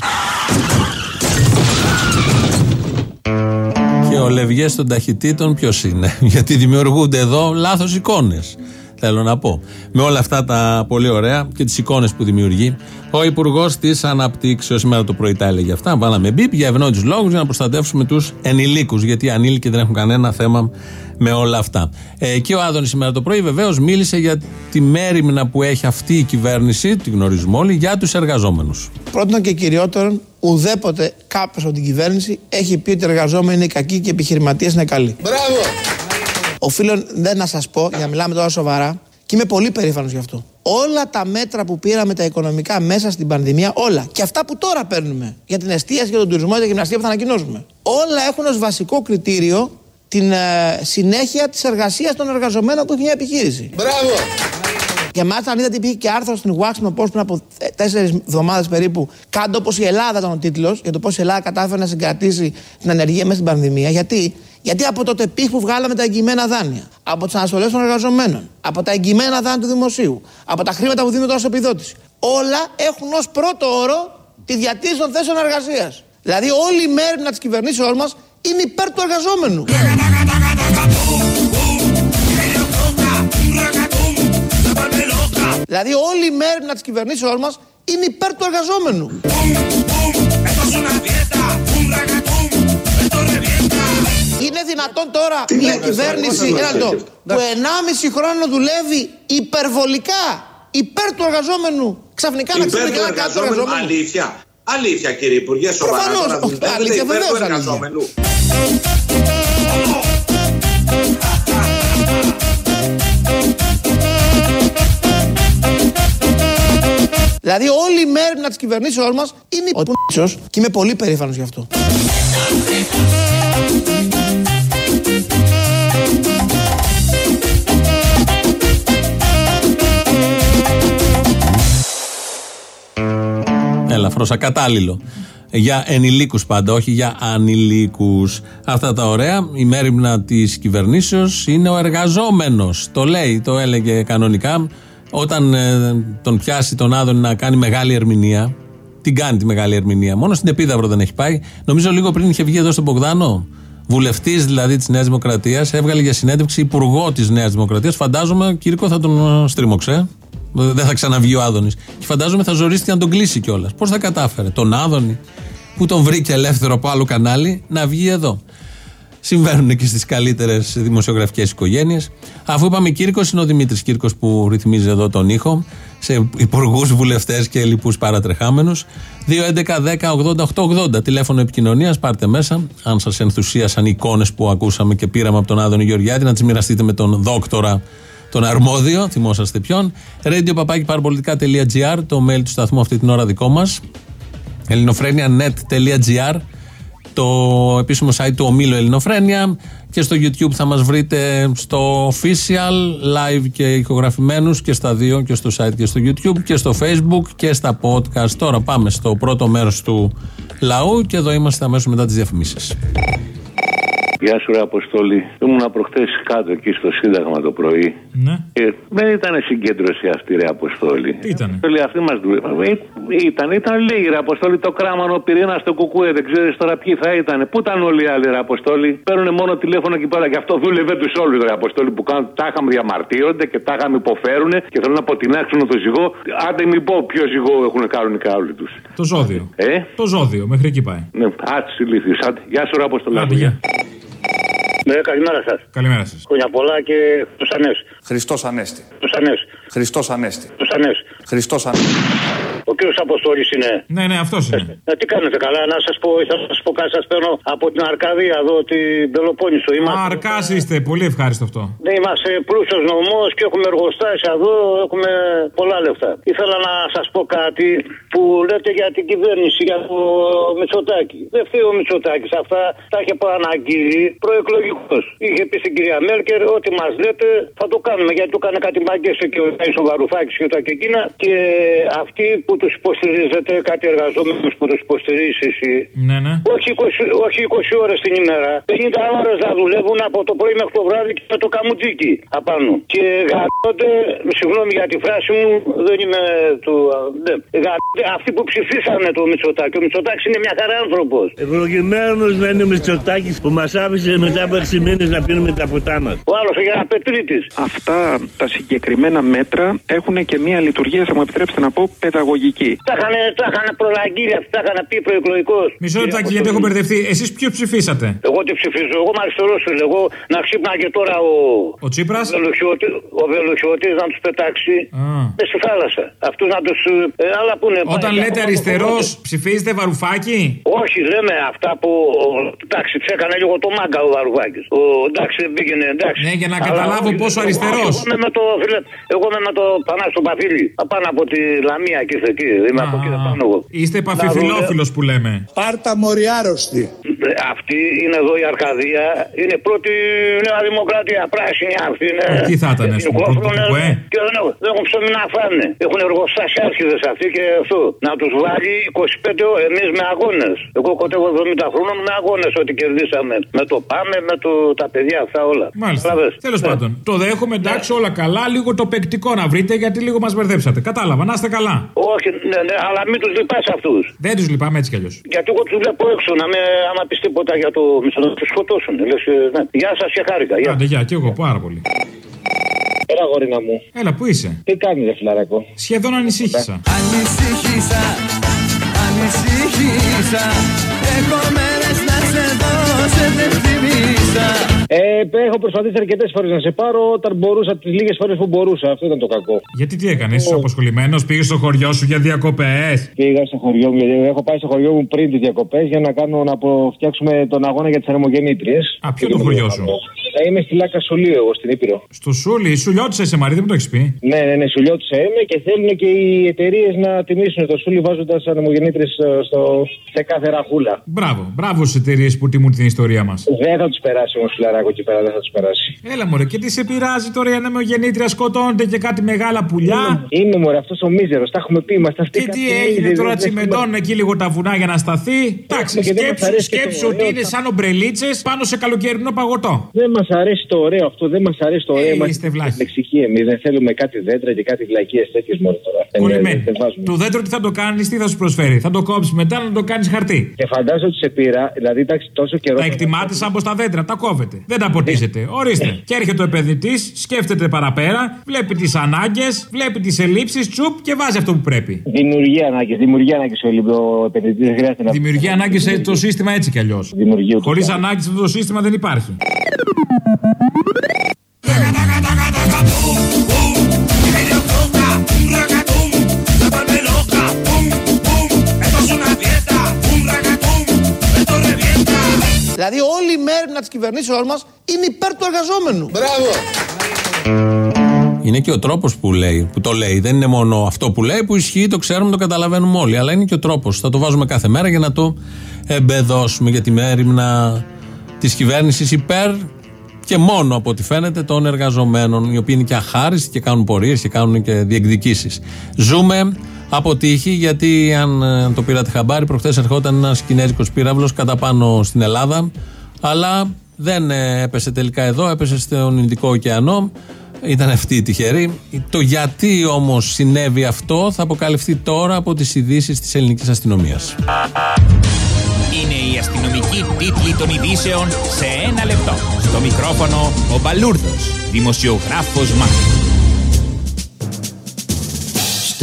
Και ο Λευγές των ταχυτήτων ποιος είναι; Γιατί δημιουργούνται εδώ λάθος εικόνες. Θέλω να πω. Με όλα αυτά τα πολύ ωραία και τις εικόνες που δημιουργεί, ο Υπουργός της Αναπτύξεως σήμερα το πρωί τα έλεγε αυτά. Βάλαμε μπίπ για ευνόητους λόγους για να προστατεύσουμε τους ενηλίκους. Γιατί οι ανήλικοι δεν έχουν κανένα θέμα με όλα αυτά. Ε, και ο Άδωνης σήμερα το πρωί βεβαίως μίλησε για τη μέρημνα που έχει αυτή η κυβέρνηση, τη γνωρίζουμε όλοι, για τους εργαζόμενους.
Πρώτον και κυριότερον, ουδέποτε κάποιος από την κυβέρνηση έχει πει ότι οι εργαζόμενοι είναι κακοί και οι επιχειρηματίες είναι καλοί. Μπράβο! Οφείλω δεν να σας πω, για να μιλάμε τώρα σοβαρά, και είμαι πολύ περήφανος γι' αυτό. Όλα τα μέτρα που πήραμε τα οικονομικά μέσα στην πανδημία, όλα. Και αυτά που τώρα παίρνουμε για την εστίαση, για τον τουρισμό, για την γυμναστία που θα ανακοινώσουμε. Όλα έχουν ως βασικό κριτήριο την ε, συνέχεια της εργασίας των εργαζομένων που έχει μια επιχείρηση. Μπράβο! Και μάλιστα, αν είδατε, υπήρχε και άρθρο στην Washington Post πριν από τέσσερις εβδομάδες περίπου, κάτω όπω η Ελλάδα ήταν ο τίτλος, για το πώς η Ελλάδα κατάφερε να συγκρατήσει την ανεργία μέσα στην πανδημία. Γιατί, Γιατί από το τεπίχ που βγάλαμε τα εγγυημένα δάνεια, από τι αναστολέ των εργαζομένων, από τα εγγυημένα δάνεια του δημοσίου, από τα χρήματα που δίνουν τώρα σε επιδότηση, όλα έχουν ω πρώτο όρο τη διατήρηση των θέσεων εργασία. Δηλαδή, όλη η μέρημνα τη κυβερνήσεώ μα είναι υπέρ του εργαζόμενου. Δηλαδή όλη η μέρημνα της κυβερνήσεώς μας είναι υπέρ του εργαζόμενου. Δυνατόν τώρα μια κυβέρνηση ένα λεπτό, που 1,5 χρόνο δουλεύει υπερβολικά υπέρ του εργαζόμενου ξαφνικά να
Υπέρ
ξέρει
του
και να κάνει του
εργαζόμενου.
εργαζόμενου.
Αλήθεια. Αλήθεια κύριε Υπουργέ, σοβαρά
Προφανώς,
τώρα
όχι,
δουλεύετε
αλήθεια,
υπέρ του
βεβαίως αλήθεια.
εργαζόμενου.
Δηλαδή όλη η μέρημνα της κυβερνήσεώς μας είναι ο π***ος και είμαι πολύ περήφανος γι' αυτό.
Ελαφρώ ακατάλληλο. Για ενηλίκους πάντα, όχι για ανηλίκους. Αυτά τα ωραία. Η μέρημνα της κυβερνήσεως είναι ο εργαζόμενος. Το λέει, το έλεγε κανονικά. Όταν ε, τον πιάσει τον Άδωνη να κάνει μεγάλη ερμηνεία, την κάνει τη μεγάλη ερμηνεία. Μόνο στην Επίδαυρο δεν έχει πάει. Νομίζω λίγο πριν είχε βγει εδώ στον Μπογδάνο. Βουλευτής δηλαδή της Νέας Δημοκρατίας, έβγαλε για συνέντευξη υπουργό της Νέας Δημοκρατίας. Φαντάζομαι, Κύρκο, θα τον ε, στρίμωξε. Δεν θα ξαναβγεί ο Άδωνης. Και φαντάζομαι θα ζωρίστηκε να τον κλείσει κιόλας. Πώς θα κατάφερε τον Άδωνη, που τον βρήκε ελεύθερο από άλλο κανάλι, να βγει εδώ. Συμβαίνουν και στις καλύτερες δημοσιογραφικές οικογένειες. Αφού είπαμε Κύρκος, είναι ο Δημήτρης Κύρκος που ρυθμίζει εδώ τον ήχο, σε υπουργούς, βουλευτές και λοιπούς παρατρεχάμενους. 2.11.10.80.880 τηλέφωνο επικοινωνίας. Πάρτε μέσα. Αν σας ενθουσίασαν οι εικόνες που ακούσαμε και πήραμε από τον Άδωνη Γεωργιάτη, να τις μοιραστείτε με τον δόκτορα τον αρμόδιο, θυμόσαστε ποιον. radio το mail του σταθμού αυτή την ώρα δικό μας. ελληνοφρένια.net.gr το επίσημο site του ομίλου Ελληνοφρένια και στο YouTube θα μας βρείτε στο official live και ηχογραφημένους και στα δύο και στο site και στο YouTube και στο Facebook και στα podcast. Τώρα πάμε στο πρώτο μέρος του λαού και εδώ είμαστε αμέσως μετά τις διαφημίσεις.
Γεια σου, ρε Αποστόλη. Ήμουν προχθές κάτω εκεί στο Σύνταγμα το πρωί.
Ναι.
Και δεν ήταν συγκέντρωση αυτή, ρε Αποστόλη.
Τι ήτανε;
Αποστόλη, αυτή μας δούλευε. Ήταν, ήταν λίγοι, ρε Αποστόλη. Το κράμανο ο πυρήνα στο κουκούε. Δεν ξέρεις τώρα ποιοι θα ήταν. Πού ήταν όλοι οι άλλοι, ρε Αποστόλη; Παίρνουν μόνο τηλέφωνο εκεί πέρα. Και αυτό δούλευε τους όλους, ρε Αποστόλη. Που κάνουν τάχα με διαμαρτύρονται και τάχα με υποφέρουν και θέλουν να αποτινάξουν το ζυγό. Άντε μην πω ποιο ζυγό έχουν κανονικά όλοι τους.
Το ζώδιο.
Ε;
Το ζώδιο, μέχρι εκεί πάει.
Ναι, άτσι ηλίθιου. Γεια σου, ρε Αποστόλη.
Άντε, γεια.
Ναι, καλημέρα σας.
Καλημέρα σας.
Χρόνια πολλά και του Ανέσου.
Χριστός Ανέστη.
Τους Ανέσου.
Χριστός Ανέστη.
Τους Ανέσου.
Χριστός Ανέστη.
Ο κύριος Αποστόλης είναι.
Ναι, ναι, αυτός είναι.
Ε, τι κάνετε καλά, να σας πω, θα σας πω κάτι. Σας παίρνω από την Αρκαδία εδώ, την Πελοπόννησο. Είμαστε,
Αρκάς είστε, πολύ ευχάριστο αυτό.
ναι, είμαστε πλούσιος νομός και έχουμε εργοστάσια εδώ, έχουμε πολλά λεφτά. Ήθελα να σας πω κάτι που λέτε για την κυβέρνηση, για το Μητσοτάκη. Δεν φταίει ο Μητσοτάκης. Αυτά τα είχε προαναγγείλει προεκλογικός. Είχε πει στην κυρία Μέρκερ ότι μας λέτε θα το κάνουμε γιατί του έκανε κάτι μάγκες και ο Τάισο Βαρουφάκης και τα και εκείνα. Και αυτοί που τους υποστηρίζετε, κάτι εργαζόμενους που τους υποστηρίζεις εσύ.
Ναι, ναι.
Όχι 20, όχι 20 ώρες την ημέρα. 50 ώρες να δουλεύουν από το πρωί μέχρι το βράδυ και με το καμουτζίκι απάνω. Και γαμπώνται, συγγνώμη για τη φράση μου, δεν είμαι του. Ναι, γαμπώνται αυτοί που ψηφίσανε το Μητσοτάκη. Ο Μητσοτάκης είναι μια χαρά άνθρωπος.
Ευλογημένος να είναι ο Μητσοτάκης που μας άφησε μετά από 6 μήνες να πίνουμε τα ποτά μας.
Ο άλλος για ένα πετρίτη.
Αυτά τα συγκεκριμένα μέτρα έχουν και μία λειτουργία, θα μου επιτρέψετε να πω, παιδαγωγική.
Τα είχαν, τα είχαν προλαγγείλει αυτοί, τα είχαν πει προεκλογικός.
Μισό λεπτάκι, γιατί έχω μπερδευτεί. Εσείς ποιο ψηφίσατε;
Εγώ τι ψηφίζω, εγώ είμαι αριστερό φίλε. Εγώ να ξύπναγε τώρα ο.
Ο Τσίπρας;
Ο Βελοχιώτη να τους πετάξει. Με στη θάλασσα. Αυτούς να τους. Ε, άλλα που είναι.
Όταν λέτε αριστερός, ψηφίζετε βαρουφάκι.
Όχι, λέμε αυτά που. Εντάξει, του έκανε λίγο το μάγκα ο Βαρουφάκης. Εντάξει, δεν πήγαινε, εντάξει.
Ναι, για να καταλάβω
όχι,
πόσο
εγώ-
αριστερός.
Εγώ είμαι με το, φίλε, εγώ είμαι με το Πανάσο Παφίλη. Απάνω από τη Λαμία και ήρθε εκεί. Είμαι από εκεί πάνω εγώ.
Είστε επαφιφιλόφιλο που λέμε.
Πάρτα μοριάρωστη. Αυτή είναι εδώ η Αρκαδία. Είναι πρώτη Νέα Δημοκρατία. Πράσινη αυτή είναι.
Ε, τι θα ήταν, ας πούμε, πρώτο
κόφρουνε
κουκουέ.
Και δεν έχουν, δεν έχουν ψωμί να φάνε. Έχουν εργοστάσια άρχιδες αυτοί και αυτό. Να τους βάλει 25 εμείς με αγώνες. Εγώ κοτεύω 70 χρόνων με αγώνες ό,τι κερδίσαμε. Με το πάμε, με το, τα παιδιά αυτά όλα.
Μάλιστα.
Κατάλαβες;
Τέλος
Ναι.
πάντων, το δέχομαι, εντάξει, όλα καλά. Λίγο το παικτικό να βρείτε, γιατί λίγο μας μπερδέψατε. Κατάλαβα, να είστε καλά.
Όχι, ναι, ναι, αλλά μην τους λυπάς αυτούς.
Δεν τους λυπάμαι έτσι κι αλλιώς.
Γιατί εγώ τους βλέπω έξω να με, άμα πεις τίποτα για το μισό να τους σκοτώσουν. Λες, ε, ναι. Γεια σας και χάρηκα. Γεια.
Άντε, γεια, κι εγώ πάρα πολύ.
Έλα, γορίνα μου.
Έλα, πού είσαι;
Τι κάνεις, ρε φιλαράκο;
Σχεδόν ανησύχησα.
Ανησύχησα, ανησύχησα Έχω μέρες να σε δω, σε δεν θυμίσα
Ε, έχω προσπαθήσει αρκετές φορές να σε πάρω όταν μπορούσα, τις λίγες φορές που μπορούσα. Αυτό ήταν το κακό.
Γιατί τι έκανες, είσαι αποσχολημένος, πήγες στο χωριό σου για διακοπές;
Πήγα στο χωριό μου, γιατί έχω πάει στο χωριό μου πριν τις διακοπές για να, κάνω, να φτιάξουμε τον αγώνα για τις ανεμογεννήτριε.
Α, ποιο το χωριό σου;
Ε, είμαι στη Λάκα Σουλίου, εγώ στην Ήπειρο.
Στο Σούλι, σουλιώτησε είσαι Μαρή, δεν μου το έχεις πει;
Ναι, ναι, ναι, Σουλιώτησα είμαι και θέλουν και οι εταιρείες να τιμήσουν το Σούλι βάζοντας ανεμογεννήτριε σε κάθε ραχούλα.
Μπράβο, μπράβο στις εταιρείες που τιμούν την ιστορία μας.
Δεν θα τους περάσει όμως φιλαράκο εκεί πέρα, δεν θα τους περάσει.
Έλα μωρέ, και τι σε πειράζει τώρα η ανεμογεννήτρια σκοτώνονται και κάτι μεγάλα πουλιά;
Είναι μωρέ, αυτός ο μίζερος, τα έχουμε πει, είμαστε αυτοί.
Και τι έγινε τώρα, τσιμεντώνουν εκεί λίγο τα βουνά για να σταθεί; Εντάξει,
και δεν μας
σκέψου,
αρέσει και το
σκέψου ότι
ωραίο
είναι
τα-
σαν ομπρελίτσες πάνω σε καλοκαιρινό παγωτό.
Δεν μας αρέσει το ωραίο αυτό, δεν μας αρέσει το ωραίο.
Ε,
Είμαστε
είστε βλάχοι.
λεξικοί εμείς, δεν θέλουμε κάτι δέντρα και κάτι βλακίες τέτοιες μόνο τώρα. Δεν-
Κολλημένοι.
δεν βάζουμε.
Το δέντρο τι θα το κάνεις, τι θα σου προσφέρει; Θα το κόψεις μετά να το κάνεις χαρτί.
Και φαντάζομαι ότι σε πήρα, δηλαδή εντάξει, τόσο καιρό.
Τα εκτιμάτε σαν πως τα δέντρα, τα κόβετε. Δεν τα ποτίζετε. Ορίστε. Και έρχεται ο επενδυτής, σκέφτεται παραπέρα, βλέπει τις ανάγκες, βλέπει τις ελλείψεις, τσουπ και βάζει αυτό που πρέπει.
Δημιουργεί ανάγκες, δημιουργεί ανάγκες ο επενδυτής. Δεν χρειάζεται να
Δημιουργεί ανάγκες το σύστημα έτσι κι αλλιώς. Χωρίς ανάγκες αυτό το σύστημα δεν υπάρχει.
Δηλαδή, όλη η μέρημνα τη κυβερνήσεώ μας είναι υπέρ του εργαζόμενου. Μπράβο!
Είναι και ο τρόπος που, λέει, που το λέει. Δεν είναι μόνο αυτό που λέει που ισχύει, το ξέρουμε, το καταλαβαίνουμε όλοι. Αλλά είναι και ο τρόπος. Θα το βάζουμε κάθε μέρα για να το εμπεδώσουμε για τη μέρημνα της κυβέρνησης υπέρ και μόνο από ό,τι φαίνεται των εργαζομένων, οι οποίοι είναι και αχάριστοι και κάνουν πορείες και κάνουν και διεκδικήσεις. Ζούμε από τύχη, γιατί αν ε, το πήρατε χαμπάρι, προχθές ερχόταν ένας κινέζικος πύραυλος κατά πάνω στην Ελλάδα. Αλλά Δεν ε, έπεσε τελικά εδώ, έπεσε στον Ινδικό ωκεανό. Ήταν αυτή η τυχερή. Το γιατί όμως συνέβη αυτό θα αποκαλυφθεί τώρα από τις ειδήσεις της ελληνικής αστυνομίας.
Είναι η αστυνομική τίτλη των ειδήσεων σε ένα λεπτό. Στο μικρόφωνο ο Μπαλούρδος, δημοσιογράφος Μάρκος.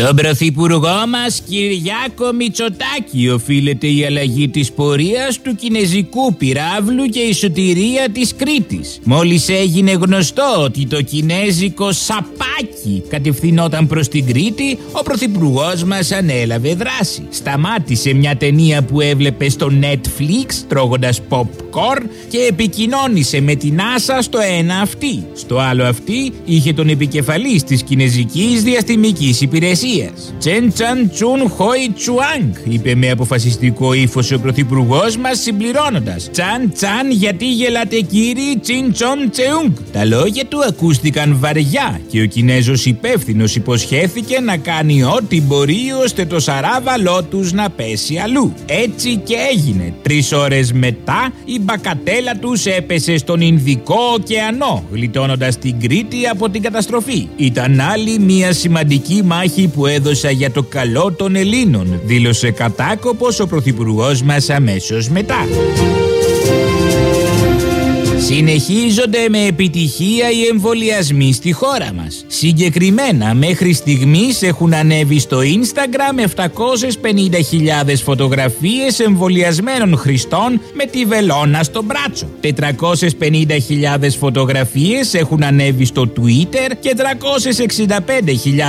Στον πρωθυπουργό μας Κυριάκο Μητσοτάκη οφείλεται η αλλαγή της πορείας του κινέζικου πυράβλου και η σωτηρία της Κρήτης. Μόλις έγινε γνωστό ότι το κινέζικο σαπάκι κατευθυνόταν προς την Κρήτη, ο πρωθυπουργός μας ανέλαβε δράση. Σταμάτησε μια ταινία που έβλεπε στο Netflix τρώγοντας popcorn και επικοινώνησε με την NASA στο ένα αυτή. Στο άλλο αυτή είχε τον επικεφαλής της κινέζικης διαστημικής υπηρεσία Τσεν Τσεν Τσουν Χόι Τσουάνγκ, είπε με αποφασιστικό ύφος ο πρωθυπουργός μας συμπληρώνοντας. Τσαν Τσαν γιατί γελάτε κύριοι Τσιν Τσον Τσεούγκ. Τα λόγια του ακούστηκαν βαριά και ο Κινέζος υπεύθυνος υποσχέθηκε να κάνει ό,τι μπορεί ώστε το σαράβαλό τους να πέσει αλλού. Έτσι και έγινε. Τρεις ώρες μετά η μπακατέλα τους έπεσε στον Ινδικό ωκεανό, γλιτώνοντας την Κρήτη από την καταστροφή. Ήταν άλλη μια σημαντική μάχη που έδωσα για το καλό των Ελλήνων, δήλωσε κατάκοπος ο Πρωθυπουργός μας αμέσως μετά. Συνεχίζονται με επιτυχία οι εμβολιασμοί στη χώρα μας. Συγκεκριμένα μέχρι στιγμής έχουν ανέβει στο Instagram 750.000 φωτογραφίες εμβολιασμένων χρηστών με τη βελόνα στο μπράτσο. 450.000 φωτογραφίες έχουν ανέβει στο Twitter και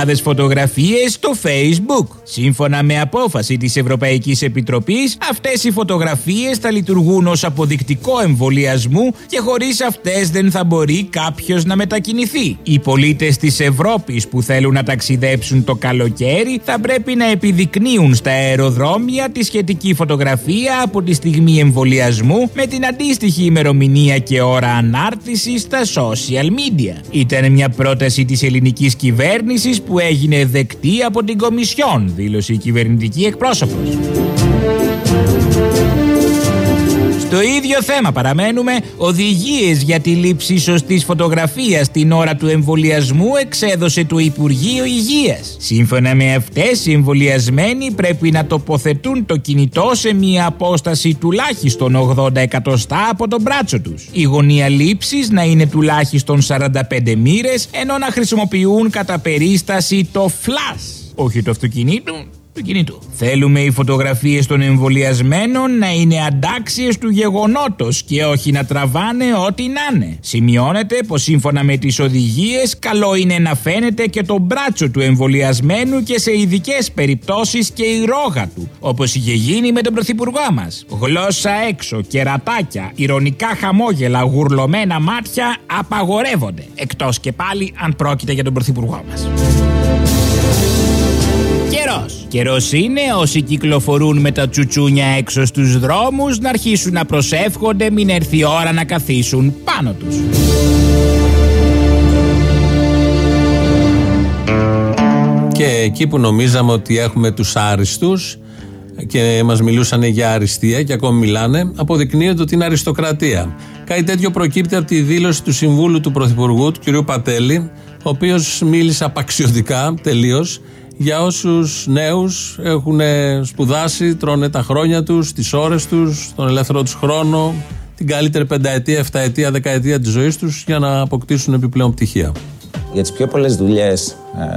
365.000 φωτογραφίες στο Facebook. Σύμφωνα με απόφαση της Ευρωπαϊκής Επιτροπής, αυτές οι φωτογραφίες θα λειτουργούν ως αποδεικτικό εμβολιασμού και χωρίς αυτές δεν θα μπορεί κάποιος να μετακινηθεί. Οι πολίτες της Ευρώπης που θέλουν να ταξιδέψουν το καλοκαίρι θα πρέπει να επιδεικνύουν στα αεροδρόμια τη σχετική φωτογραφία από τη στιγμή εμβολιασμού με την αντίστοιχη ημερομηνία και ώρα ανάρτησης στα social media. Ήταν μια πρόταση της ελληνικής κυβέρνησης που έγινε δεκτή από την Κομισιόν, δήλωσε η κυβερνητική εκπρόσωπος. Στο ίδιο θέμα παραμένουμε. Οδηγίες για τη λήψη σωστής φωτογραφίας την ώρα του εμβολιασμού εξέδωσε το Υπουργείο Υγείας. Σύμφωνα με αυτές, οι εμβολιασμένοι πρέπει να τοποθετούν το κινητό σε μια απόσταση τουλάχιστον 80 εκατοστά από τον μπράτσο τους. Η γωνία λήψης να είναι τουλάχιστον 45 μοίρες, ενώ να χρησιμοποιούν κατά περίσταση το flash. Όχι το αυτοκινήτου, του κινητού. Θέλουμε οι φωτογραφίες των εμβολιασμένων να είναι αντάξιες του γεγονότος και όχι να τραβάνε ό,τι να είναι. Σημειώνεται πως σύμφωνα με τις οδηγίες, καλό είναι να φαίνεται και το μπράτσο του εμβολιασμένου και σε ειδικές περιπτώσεις και η ρόγα του, όπως είχε γίνει με τον πρωθυπουργό μας. Γλώσσα έξω, κερατάκια, ηρωνικά χαμόγελα, γουρλωμένα μάτια απαγορεύονται. Εκτός και πάλι αν πρόκειται για τον πρωθυπουργό μας. Καιρός. Καιρός είναι όσοι κυκλοφορούν με τα τσουτσούνια έξω στους δρόμους να αρχίσουν να προσεύχονται μην έρθει η ώρα να καθίσουν πάνω τους.
Και εκεί που νομίζαμε ότι έχουμε τους άριστους και μας μιλούσαν για αριστεία και ακόμη μιλάνε, αποδεικνύεται ότι είναι αριστοκρατία. Κάτι τέτοιο προκύπτει από τη δήλωση του Συμβούλου του Πρωθυπουργού, του κ. Πατέλη, ο οποίος μίλησε απαξιωτικά τελείως για όσους νέους έχουν σπουδάσει, τρώνε τα χρόνια τους, τις ώρες τους, τον ελεύθερο τους χρόνο, την καλύτερη πενταετία, εφταετία, δεκαετία της ζωής τους για να αποκτήσουν επιπλέον πτυχία.
Για τις πιο πολλές δουλειές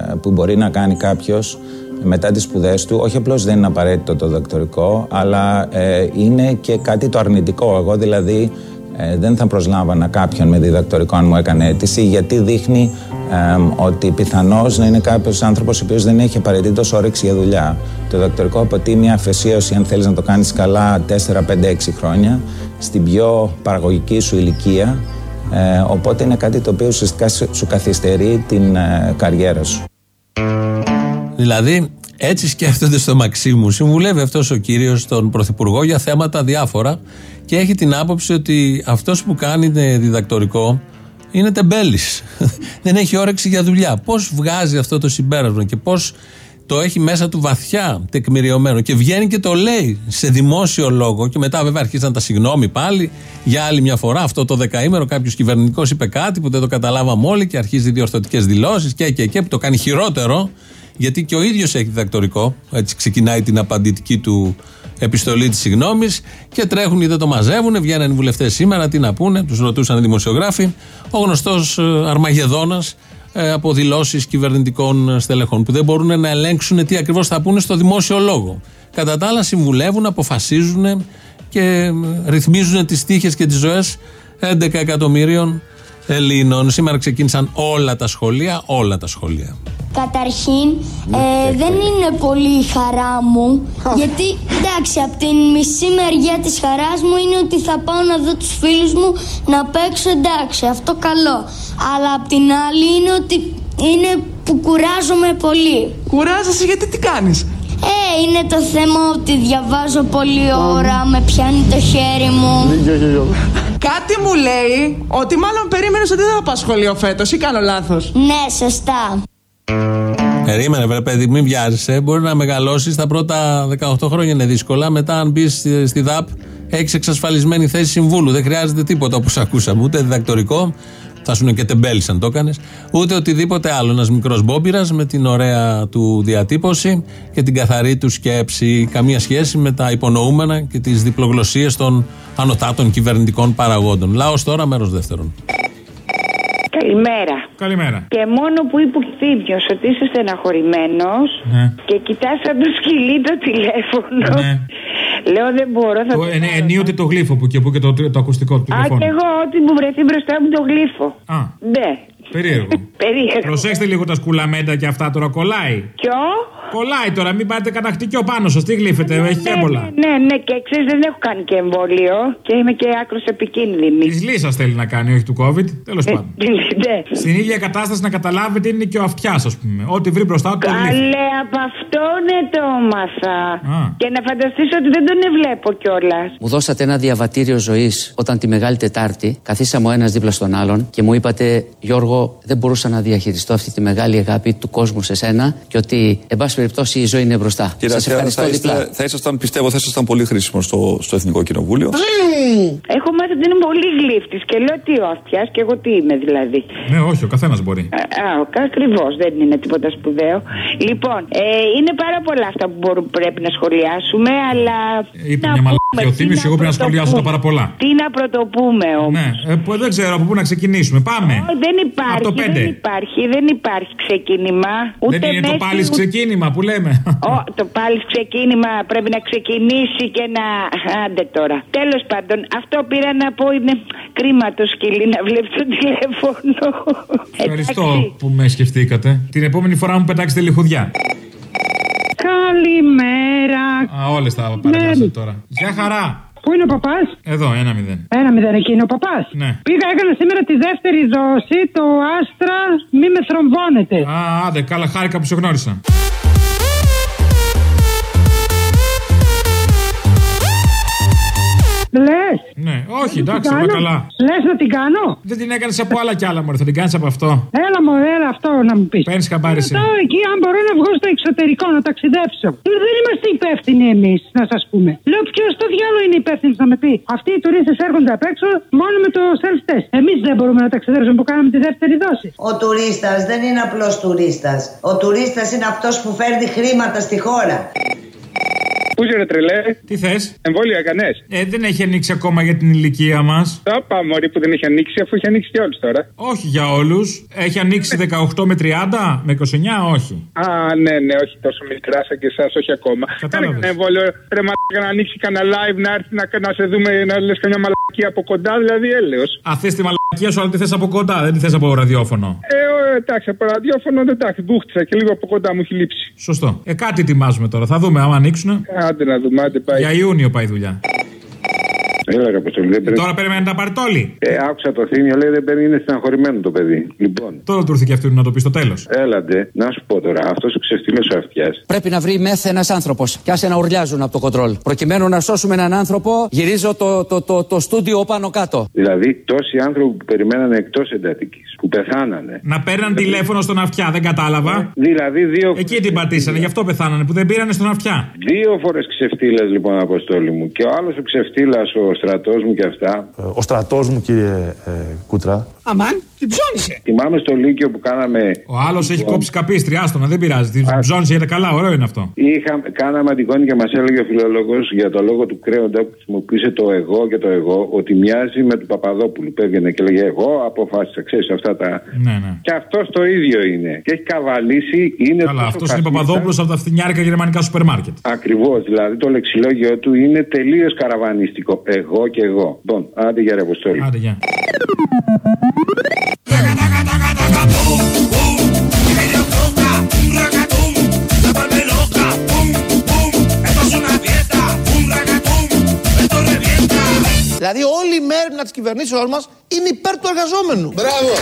ε, που μπορεί να κάνει κάποιος μετά τις σπουδές του, όχι απλώς δεν είναι απαραίτητο το δοκτορικό, αλλά ε, είναι και κάτι το αρνητικό. Εγώ δηλαδή ε, δεν θα προσλάβανα κάποιον με διδακτορικό αν μου έκανε αίτηση, γιατί δείχνει ότι πιθανώς να είναι κάποιος άνθρωπος ο οποίος δεν έχει απαραίτητος όρεξη για δουλειά. Το διδακτορικό αποτεί μια αφαισίωση, αν θέλεις να το κάνεις καλά, 4, 5, 6 χρόνια, στην πιο παραγωγική σου ηλικία. Ε, οπότε είναι κάτι το οποίο ουσιαστικά σου καθυστερεί την ε, καριέρα σου.
Δηλαδή, έτσι σκέφτονται στο Μαξίμου. Συμβουλεύει αυτός ο κύριος τον Πρωθυπουργό για θέματα διάφορα και έχει την άποψη ότι αυτός που κάνει διδακτορικό είναι τεμπέλης. Δεν έχει όρεξη για δουλειά. Πώς βγάζει αυτό το συμπέρασμα και πώς Το έχει μέσα του βαθιά τεκμηριωμένο και βγαίνει και το λέει σε δημόσιο λόγο. Και μετά, βέβαια, αρχίσαν τα συγγνώμη πάλι για άλλη μια φορά. Αυτό το δεκαήμερο κάποιος κυβερνητικός είπε κάτι που δεν το καταλάβαμε όλοι και αρχίζει διορθωτικές δηλώσεις και, και, και, που το κάνει χειρότερο. Γιατί και ο ίδιος έχει διδακτορικό. Έτσι ξεκινάει την απαντητική του επιστολή της συγγνώμη και τρέχουν ή δεν το μαζεύουν. Βγαίνουν οι βουλευτές σήμερα, τι να πούνε, τους ρωτούσαν οι δημοσιογράφοι. Ο γνωστός Αρμαγεδόνας ε, από δηλώσεις κυβερνητικών στελεχών που δεν μπορούν να ελέγξουν τι ακριβώς θα πούνε στο δημόσιο λόγο. Κατά τα άλλα, συμβουλεύουν, αποφασίζουν και ε, ρυθμίζουν τις τύχες και τις ζωές 11 εκατομμύριων Ελλήνων. Σήμερα ξεκίνησαν όλα τα σχολεία, όλα τα σχολεία.
Καταρχήν, ε, δεν είναι πολύ η χαρά μου, γιατί εντάξει, από την μισή μεριά της χαράς μου είναι ότι θα πάω να δω τους φίλους μου να παίξω, εντάξει, αυτό καλό. Αλλά από την άλλη είναι ότι είναι που κουράζομαι πολύ.
Κουράζεσαι γιατί τι κάνεις;
Ε, είναι το θέμα ότι διαβάζω πολλή ώρα, με πιάνει το χέρι μου.
Κάτι μου λέει ότι μάλλον περίμενες ότι δεν θα πας σχολείο φέτος ή κάνω λάθος;
Ναι, σωστά.
Περίμενε, βρε παιδί, μην βιάζεσαι. Μπορεί να μεγαλώσεις. Τα πρώτα 18 χρόνια είναι δύσκολα. Μετά, αν μπεις στη, στη ΔΑΠ, έχεις εξασφαλισμένη θέση συμβούλου. Δεν χρειάζεται τίποτα όπως ακούσαμε. Ούτε διδακτορικό. Θα σου είναι και τεμπέλη αν το έκανες. Ούτε οτιδήποτε άλλο. Ένας μικρός μπόμπυρας με την ωραία του διατύπωση και την καθαρή του σκέψη. Καμία σχέση με τα υπονοούμενα και τις διπλογλωσίες των ανωτάτων κυβερνητικών παραγόντων. Λαός τώρα, μέρος δεύτερον.
Καλημέρα.
Καλημέρα.
Και μόνο που είπε ο Θήμιος ότι είσαι στεναχωρημένος
Ναι.
και κοιτάς σαν το σκυλί το τηλέφωνο.
Ναι.
Λέω δεν μπορώ. Θα
Το,
το
ε, ναι,
πάρω.
ενίοτε το γλύφο που και που και το, το ακουστικό του
Α,
τηλεφώνου.
και εγώ ό,τι μου βρεθεί μπροστά μου το γλύφω.
Α,
Ναι.
περίεργο.
Περίεργο.
Προσέξτε λίγο τα σκουλαμέντα και αυτά τώρα κολλάει.
Ποιο;
Κολλάει τώρα, μην πάτε κανένα χτυκιό πάνω σας. Τι γλύφετε, έχει και έμπολα.
Ναι, ναι, και ξέρεις, δεν έχω κάνει και εμβόλιο και είμαι και άκρος επικίνδυνη.
Της λύσα θέλει να κάνει, όχι του COVID. Τέλος πάντων.
Ναι.
Στην ίδια κατάσταση να καταλάβετε είναι και ο αυτιάς, ας πούμε. Ό,τι βρει μπροστά του το γλύφει.
Καλέ, από αυτό ναι το έμαθα.
Α.
Και να φανταστείς ότι δεν τον βλέπω κιόλας.
Μου δώσατε ένα διαβατήριο ζωής όταν τη Μεγάλη Τετάρτη καθίσαμε ο ένας δίπλα στον άλλον και μου είπατε, Γιώργο, δεν μπορούσα να διαχειριστώ αυτή τη μεγάλη αγάπη του κόσμου σε σένα και ότι, εν πάση περιπτώσει, η ζωή είναι μπροστά.
Κύριε
Σας
Ατέρα,
ευχαριστώ
θα,
διπλά.
είστε, θα ήσασταν, πιστεύω, θα ήσασταν πολύ χρήσιμο στο, στο Εθνικό Κοινοβούλιο.
Έχω μάθει ότι είναι πολύ γλύφτης και λέω τι ο αυτιά και εγώ τι είμαι δηλαδή.
Ναι, όχι, ο καθένας μπορεί.
Α, ακριβώς, δεν είναι τίποτα σπουδαίο. Λοιπόν, ε, είναι πάρα πολλά αυτά που μπορούμε, πρέπει να σχολιάσουμε, αλλά.
Είπε
να
μια
πούμε,
μαλακία ο
τι
Θήμιο, εγώ πρέπει να σχολιάσω τα
πρωτοπούμε.
πάρα πολλά.
Τι να πρωτοπούμε όμως.
Ναι, ε, που δεν ξέρω από πού να ξεκινήσουμε. Πάμε.
Δεν
Από
υπάρχει,
το πέντε.
δεν υπάρχει, δεν υπάρχει ξεκίνημα. Ούτε
Δεν είναι το
μέση,
πάλι
ούτε-
ξεκίνημα που λέμε.
Ω, το πάλι ξεκίνημα πρέπει να ξεκινήσει και να. Άντε τώρα. Τέλος πάντων, αυτό πήρα να πω είναι κρίμα το σκυλί να βλέπεις το τηλέφωνο.
Ευχαριστώ που με σκεφτήκατε. Την επόμενη φορά μου πετάξετε λιχουδιά.
Καλημέρα.
Α, όλες τα παρεμβάσατε τώρα. Γεια χαρά.
Πού είναι ο παπάς;
Εδώ, ένα μηδέν.
Ένα μηδέν εκεί είναι ο παπάς;
Ναι.
Πήγα, έκανα σήμερα τη δεύτερη δόση, το άστρα μη με θρομβώνεται.
Α, άντε, καλά, χάρηκα που σε γνώρισα.
Λες.
Ναι, όχι, εντάξει, όλα καλά.
Λες να την κάνω.
Δεν την έκανες από άλλα κι άλλα, μωρέ. Θα την κάνεις από αυτό.
Έλα μου, έλα αυτό να μου πεις.
Παίρνεις χαμπάρι εσύ.
Ρωτάω εκεί αν μπορώ να βγω στο εξωτερικό να ταξιδέψω. Του- Δεν είμαστε υπεύθυνοι εμείς, να σας πούμε. Λέω ποιος στο διάλογο είναι υπεύθυνος να με πει; Αυτοί οι τουρίστες έρχονται απ' έξω μόνο με το self-test. Εμείς δεν μπορούμε να ταξιδέψουμε που κάναμε τη δεύτερη δόση.
Ο τουρίστας δεν είναι απλός τουρίστας. Ο τουρίστας είναι αυτός που φέρνει χρήματα στη χώρα.
Πού είσαι, ρε τρελέ;
Τι θες;
Εμβόλιο έκανες;
Ε, δεν έχει ανοίξει ακόμα για την ηλικία μας.
Θα πάμε, Μωρή, που δεν έχει ανοίξει, αφού έχει ανοίξει και όλους τώρα.
Όχι για όλους. Έχει ανοίξει 18 με 30, με 29, όχι.
Α, ναι, ναι, όχι τόσο μικρά σαν και εσάς, όχι ακόμα. Κάνε κανένα εμβόλιο, ρε μαλάκα να ανοίξει κανένα live, να έρθει να, να σε δούμε, να λες καμιά μαλακία από κοντά, δηλαδή έλεος.
Α, θες τη μαλακία σου, αλλά τη θες από κοντά, δεν τη θες από ραδιόφωνο.
Ε, ο, εντάξει, από ραδιόφωνο δεν εντάξει, μπούχτισα και λίγο από κοντά μου έχει λείψει.
Σωστό. Ε, κάτι ετοιμάζουμε τώρα. Θα δούμε άμα ανοίξουν.
Άντε να δούμε, άντε πάει.
Για Ιούνιο πάει η δουλειά.
Έλα, ρε Αποστολή, δεν πρέπει.
Τώρα περιμένει να τα πάρει όλοι.
Ε, άκουσα το θύμιο, λέει δεν παίρνει, είναι στεναχωρημένο το παιδί. Λοιπόν,
Τώρα του ήρθε και αυτού να το πει στο τέλος.
έλατε, να σου πω τώρα, αυτός ο ξεφτύλος ο αυτιάς.
Πρέπει να βρει μεθ ένας άνθρωπος και άσε να ουρλιάζουν από το κοντρόλ. Προκειμένου να σώσουμε έναν άνθρωπο, γυρίζω το, το, το, το στούντιο πάνω κάτω.
Δηλαδή, τόσοι άνθρωποι που περιμένανε εκτός εντατικής, που πεθάνανε.
Να παίρναν τηλέφωνο στον αυτιά, δεν κατάλαβα.
Δηλαδή, δύο,
Εκεί την πατήσανε, γι' αυτό πεθάνανε, που δεν πήρανε στον αυτιά.
δύο φορές ξεφτύλες λοιπόν, Αποστόλη μου. Και ο άλλος ο ξεφτύλας, ο στρατός μου και αυτά.
Ο στρατός μου, κύριε ε, Κούτρα.
Αμάν, την ψώνισε.
Θυμάμαι στο Λύκειο που κάναμε.
Ο άλλος έχει κόψει καπίστρι, άστονα, δεν πειράζει. Την ψώνισε γιατί καλά, ωραίο είναι αυτό.
Είχα, κάναμε αντικόνη και μας έλεγε ο φιλόλογος για το λόγο του κρέοντα που χρησιμοποίησε το εγώ και το εγώ ότι μοιάζει με του Παπαδόπουλου. που έβγαινε και λέγε Εγώ αποφάσισα, ξέρεις αυτά τα.
Ναι, ναι.
Και αυτός το ίδιο είναι. Και έχει καβαλήσει. Είναι
Καλά, αυτός είναι Παπαδόπουλος από τα φθηνιάρικα γερμανικά σούπερ μάρκετ.
Ακριβώς. Δηλαδή το λεξιλόγιο του είναι τελείως καραβανιστικό. Εγώ και εγώ. Λοιπόν, άντε για ρε Αποστόλη.
Άντε, γεια.
Δηλαδή όλη η μέρημνα τη κυβερνήσεώ μας είναι υπέρ του εργαζόμενου. Μπράβο.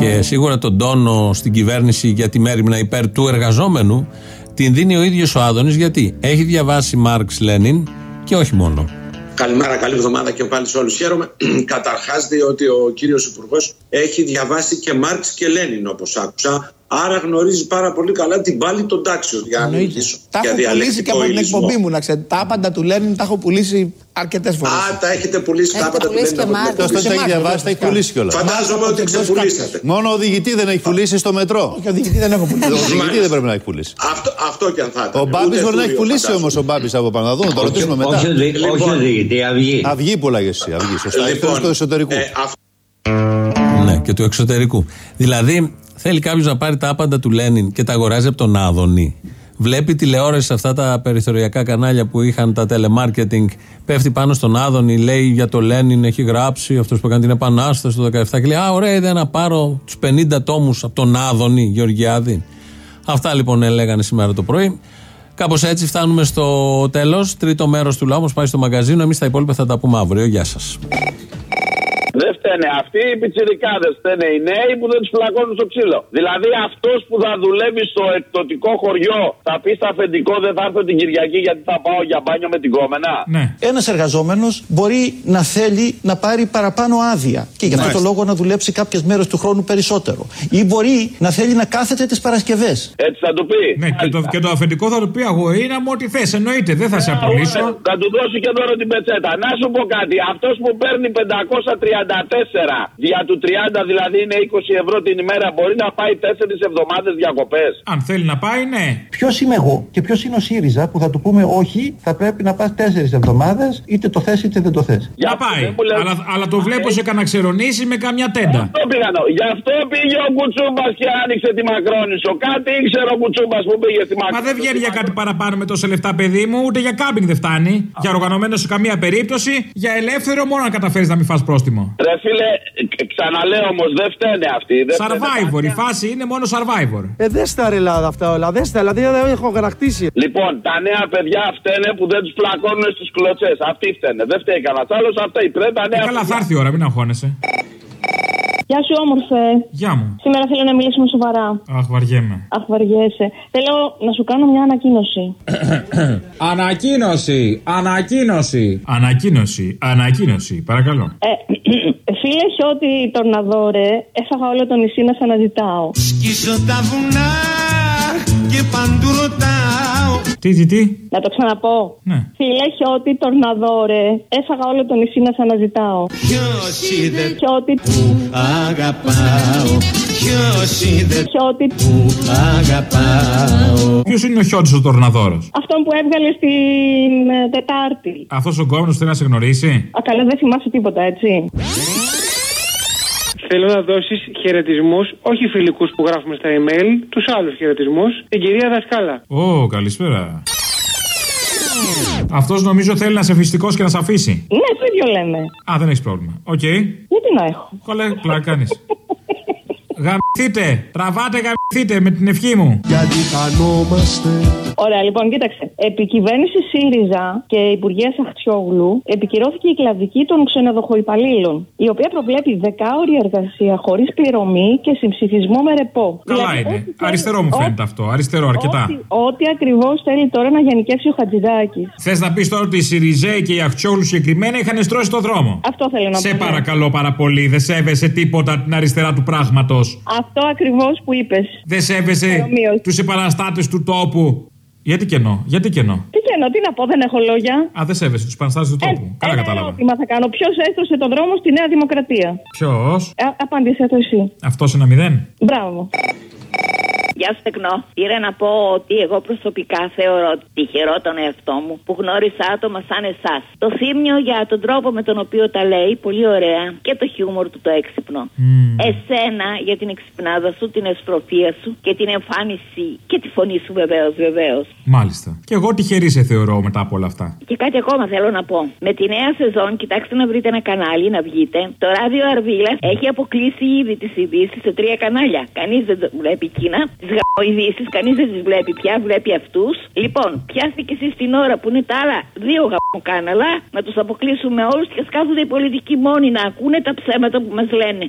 Και σίγουρα τον τόνο στην κυβέρνηση για τη μέρημνα υπέρ του εργαζόμενου την δίνει ο ίδιος ο Άδωνης γιατί έχει διαβάσει Μάρξ Λένιν και όχι μόνο.
Καλημέρα, καλή εβδομάδα και πάλι σε όλους. Χαίρομαι καταρχάς διότι ο κύριος Υπουργός έχει διαβάσει και Μάρξ και Λένιν όπως άκουσα. Άρα γνωρίζει πάρα πολύ καλά την πάλη των τάξεων για να μιλήσω.
Τα
για
έχω πουλήσει και από την
διαλεκτικό
εκπομπή
υλισμό.
μου, να ξέρετε. Τα άπαντα του Λένιν τα έχω πουλήσει αρκετές φορές.
Α, τα έχετε πουλήσει τα άπαντα του
πουλήσει
Λένιν
και
από την
Μάρξ.
εκπομπή.
Ποιος το έχει διαβάσει, τα έχει πουλήσει
κιόλας.
Φαντάζομαι ότι ξεπουλήσατε.
Μόνο ο οδηγητή δεν έχει πουλήσει στο μετρό.
Όχι, οδηγητή δεν έχω πουλήσει.
Ο οδηγητή δεν πρέπει να έχει πουλήσει.
Αυτό, αυτό και αν θα ήταν.
Ο Μπάμπης
Ούτε
μπορεί να έχει
στούντιο,
πουλήσει
φαντάζομαι.
όμως ο Μπάμπης από πάνω. Να δούμε, το
Όχι,
ρωτήσουμε μετά.
όχι οδη- όχι Λοιπόν,
οδηγητή, αυγή. Αυγή που λέγε εσύ, αυγή. Σωστά,
Λοιπόν,
ήρθε στο εσωτερικό.
ε, αυτό
Ναι, και του εξωτερικού. Δηλαδή, θέλει κάποιος να πάρει τα άπαντα του Λένιν και τα αγοράζει από τον Άδωνη. Βλέπει τηλεόραση σε αυτά τα περιθωριακά κανάλια που είχαν τα telemarketing. Πέφτει πάνω στον Άδωνη, λέει για το Λένιν, έχει γράψει αυτός που έκανε την Επανάσταση το 17. Και λέει: Α, ωραία, είδα να πάρω τους 50 τόμους από τον Άδωνη Γεωργιάδη. Αυτά λοιπόν έλεγαν σήμερα το πρωί. Κάπως έτσι φτάνουμε στο τέλος. Τρίτο μέρος του λαού μας πάει στο μαγκαζίνο. Εμείς τα υπόλοιπα θα τα πούμε αύριο. Γεια σας.
Δεν φταίνε αυτοί οι πιτσιρικάδες, φταίνε οι νέοι που δεν τους φυλακώνουν στο ξύλο. Δηλαδή αυτός που θα δουλεύει στο εκπτωτικό χωριό θα πει στα αφεντικό δεν θα έρθω την Κυριακή γιατί θα πάω για μπάνιο με την κόμενα.
Ναι.
Ένας εργαζόμενος μπορεί να θέλει να πάρει παραπάνω άδεια και γι' αυτό το
Μάλιστα.
λόγο να δουλέψει κάποιες μέρες του χρόνου περισσότερο. Ή μπορεί να θέλει να κάθεται τις Παρασκευές.
Έτσι θα του πει.
Ναι, και το, και το αφεντικό θα του πει αγορίνα μου ό,τι θες. Εννοείται, δεν θα σε απολύσω.
Θα του δώσει και δώρο την πετσέτα. Να σου πω κάτι. Αυτός που παίρνει 534 δια του 30 δηλαδή είναι 20 ευρώ την ημέρα μπορεί να πάει 4 εβδομάδες διακοπές.
Αν θέλει να πάει, ναι.
Ποιος είμαι εγώ και ποιος είναι ο ΣΥΡΙΖΑ που θα του πούμε όχι, θα πρέπει να πας τέσσερις εβδομάδες, είτε το θες είτε δεν το θες.
Να πάει. Αλλά, αλλά το βλέπω σε κανένα ξερονήσι με καμιά τέντα.
Αυτό πήγα να- Γι' αυτό πήγε ο Κουτσούμπας και άνοιξε τη Μακρόνισο. Κάτι ήξερε ο Κουτσούμπας που πήγε στη
Μα
Μακρόνισο.
δεν βγαίνει για κάτι παραπάνω με τόσα λεφτά, παιδί μου, ούτε για κάμπινγκ δεν φτάνει. Για οργανωμένο σε καμία περίπτωση. Για ελεύθερο μόνο να καταφέρεις να μην φας πρόστιμο.
Ρε φίλε, ε, ξαναλέω όμως, δεν φταίνε αυτοί. Δεν φταίνε
Survivor, η φάση είναι μόνο survivor.
Ε, δεν στα ρε Ελλάδα αυτά όλα. Δεν στα, δηλαδή δεν έχω γρακτήσει.
Λοιπόν, τα νέα παιδιά φταίνε που δεν τους πλακώνουν στις κλωτσές. Αυτοί φταίνε. Δεν φταίει κανένας άλλος. Αυτά οι πρέπει τα νέα
Ε, Καλά, θα
παιδιά.
έρθει η ώρα, μην αγχώνεσαι.
Γεια σου, όμορφε.
Γεια μου.
Σήμερα θέλω να μιλήσουμε σοβαρά.
Αχ, βαριέμαι.
Αχ, βαριέσαι. Θέλω να σου κάνω μια ανακοίνωση.
Ανακοίνωση! Ανακοίνωση! Ανακοίνωση! Ανακοίνωση, παρακαλώ.
Ε, φίλες Χιώτη Τορναδόρε, έφαγα όλο το νησί να σε αναζητάω.
Σκίσω τα βουνά και παντού ρωτάω
Τι, τι, τι;
Να το ξαναπώ.
Ναι.
Φίλε Χιώτη Τορναδόρε, έφαγα όλο το νησί να σε αναζητάω.
Ποιος είδε
Χιώτη,
αγαπάω Ποιος είδε
Χιώτη,
αγαπάω
Ποιος είναι ο Χιώτης ο Τορναδόρος;
αυτόν που έβγαλε την ε, Τετάρτη.
Αυτός ο κόμμα θέλει να σε γνωρίσει;
Α, καλά, δεν θυμάσαι τίποτα, έτσι.
Θέλω να δώσεις χαιρετισμούς, όχι φιλικούς που γράφουμε στα email, τους άλλους χαιρετισμούς, την κυρία Δασκάλα.
Ω, καλησπέρα. Αυτός νομίζω θέλει να σε φυστικό και να σε αφήσει.
Ναι, το ίδιο λέμε.
Α, δεν έχεις πρόβλημα. Οκ.
Γιατί να έχω;
Καλέ, πλάκα κάνεις. Γαμηθείτε! Τραβάτε, γαμηθείτε με την ευχή μου.
Γιατί χανόμαστε
Ωραία, λοιπόν, κοίταξε. Επί κυβέρνηση ΣΥΡΙΖΑ και Υπουργία Αχτσιόγλου επικυρώθηκε η κλαδική των ξενοδοχοϋπαλλήλων, η οποία προβλέπει δεκάωρη εργασία χωρίς πληρωμή και συμψηφισμό με ρεπό.
Καλά
Δηλαδή,
είναι.
ό,τι
Αριστερό μου
θέλει-
φαίνεται αυτό. Αριστερό αρκετά.
Ό,τι, ό,τι ακριβώς θέλει τώρα να γενικεύσει ο Χατζηδάκης.
Θες να πεις τώρα ότι οι Σιριζέοι και οι Αχτσιόλου συγκεκριμένα είχαν στρώσει το δρόμο;
Αυτό θέλω να
Σε
πω. ναι.
παρακαλώ πάρα πολύ, δεν σέβεσαι τίποτα την αριστερά του πράγματος.
Αυτό ακριβώς που είπες.
Δεν σέβεσαι τους επαναστάτες του τόπου. Γιατί κενό, γιατί κενώ.
Τι καινό, τι να πω, δεν έχω λόγια.
Α, δεν σέβεσαι τους επαναστάτες του τόπου. Καλά
Ένα
κατάλαβα.
ερώτημα θα κάνω. Ποιος έστρωσε τον δρόμο στη Νέα Δημοκρατία;
Ποιος,
Α, απάντησε το εσύ.
αυτός ένα μηδέν.
Μπράβο.
Γεια σου, Τεκνό. Πήρα να πω ότι εγώ προσωπικά θεωρώ τυχερό τον εαυτό μου που γνώρισα άτομα σαν εσάς. Το θύμιο για τον τρόπο με τον οποίο τα λέει, πολύ ωραία, και το χιούμορ του το έξυπνο. Εσένα για την εξυπνάδα σου, την ευσπροφία σου και την εμφάνιση και τη φωνή σου, βεβαίως, βεβαίως.
Μάλιστα. Και εγώ τυχερή σε θεωρώ μετά από όλα αυτά.
Και κάτι ακόμα θέλω να πω. Με τη νέα σεζόν, κοιτάξτε να βρείτε ένα κανάλι να βγείτε. Το ράδιο Αρβίλας έχει αποκλείσει ήδη τις ειδήσεις σε τρία κανάλια. Κανείς δεν το βλέπει εκείνα. Τις γαμοειδήσει, κανείς δεν τις βλέπει πια, βλέπει αυτούς; Λοιπόν, πιάστηκε εσείς την ώρα που είναι τα άλλα δύο γαμοκάναλα να τους αποκλείσουμε όλους και α κάθονται οι πολιτικοί μόνοι να ακούνε τα ψέματα που μας λένε.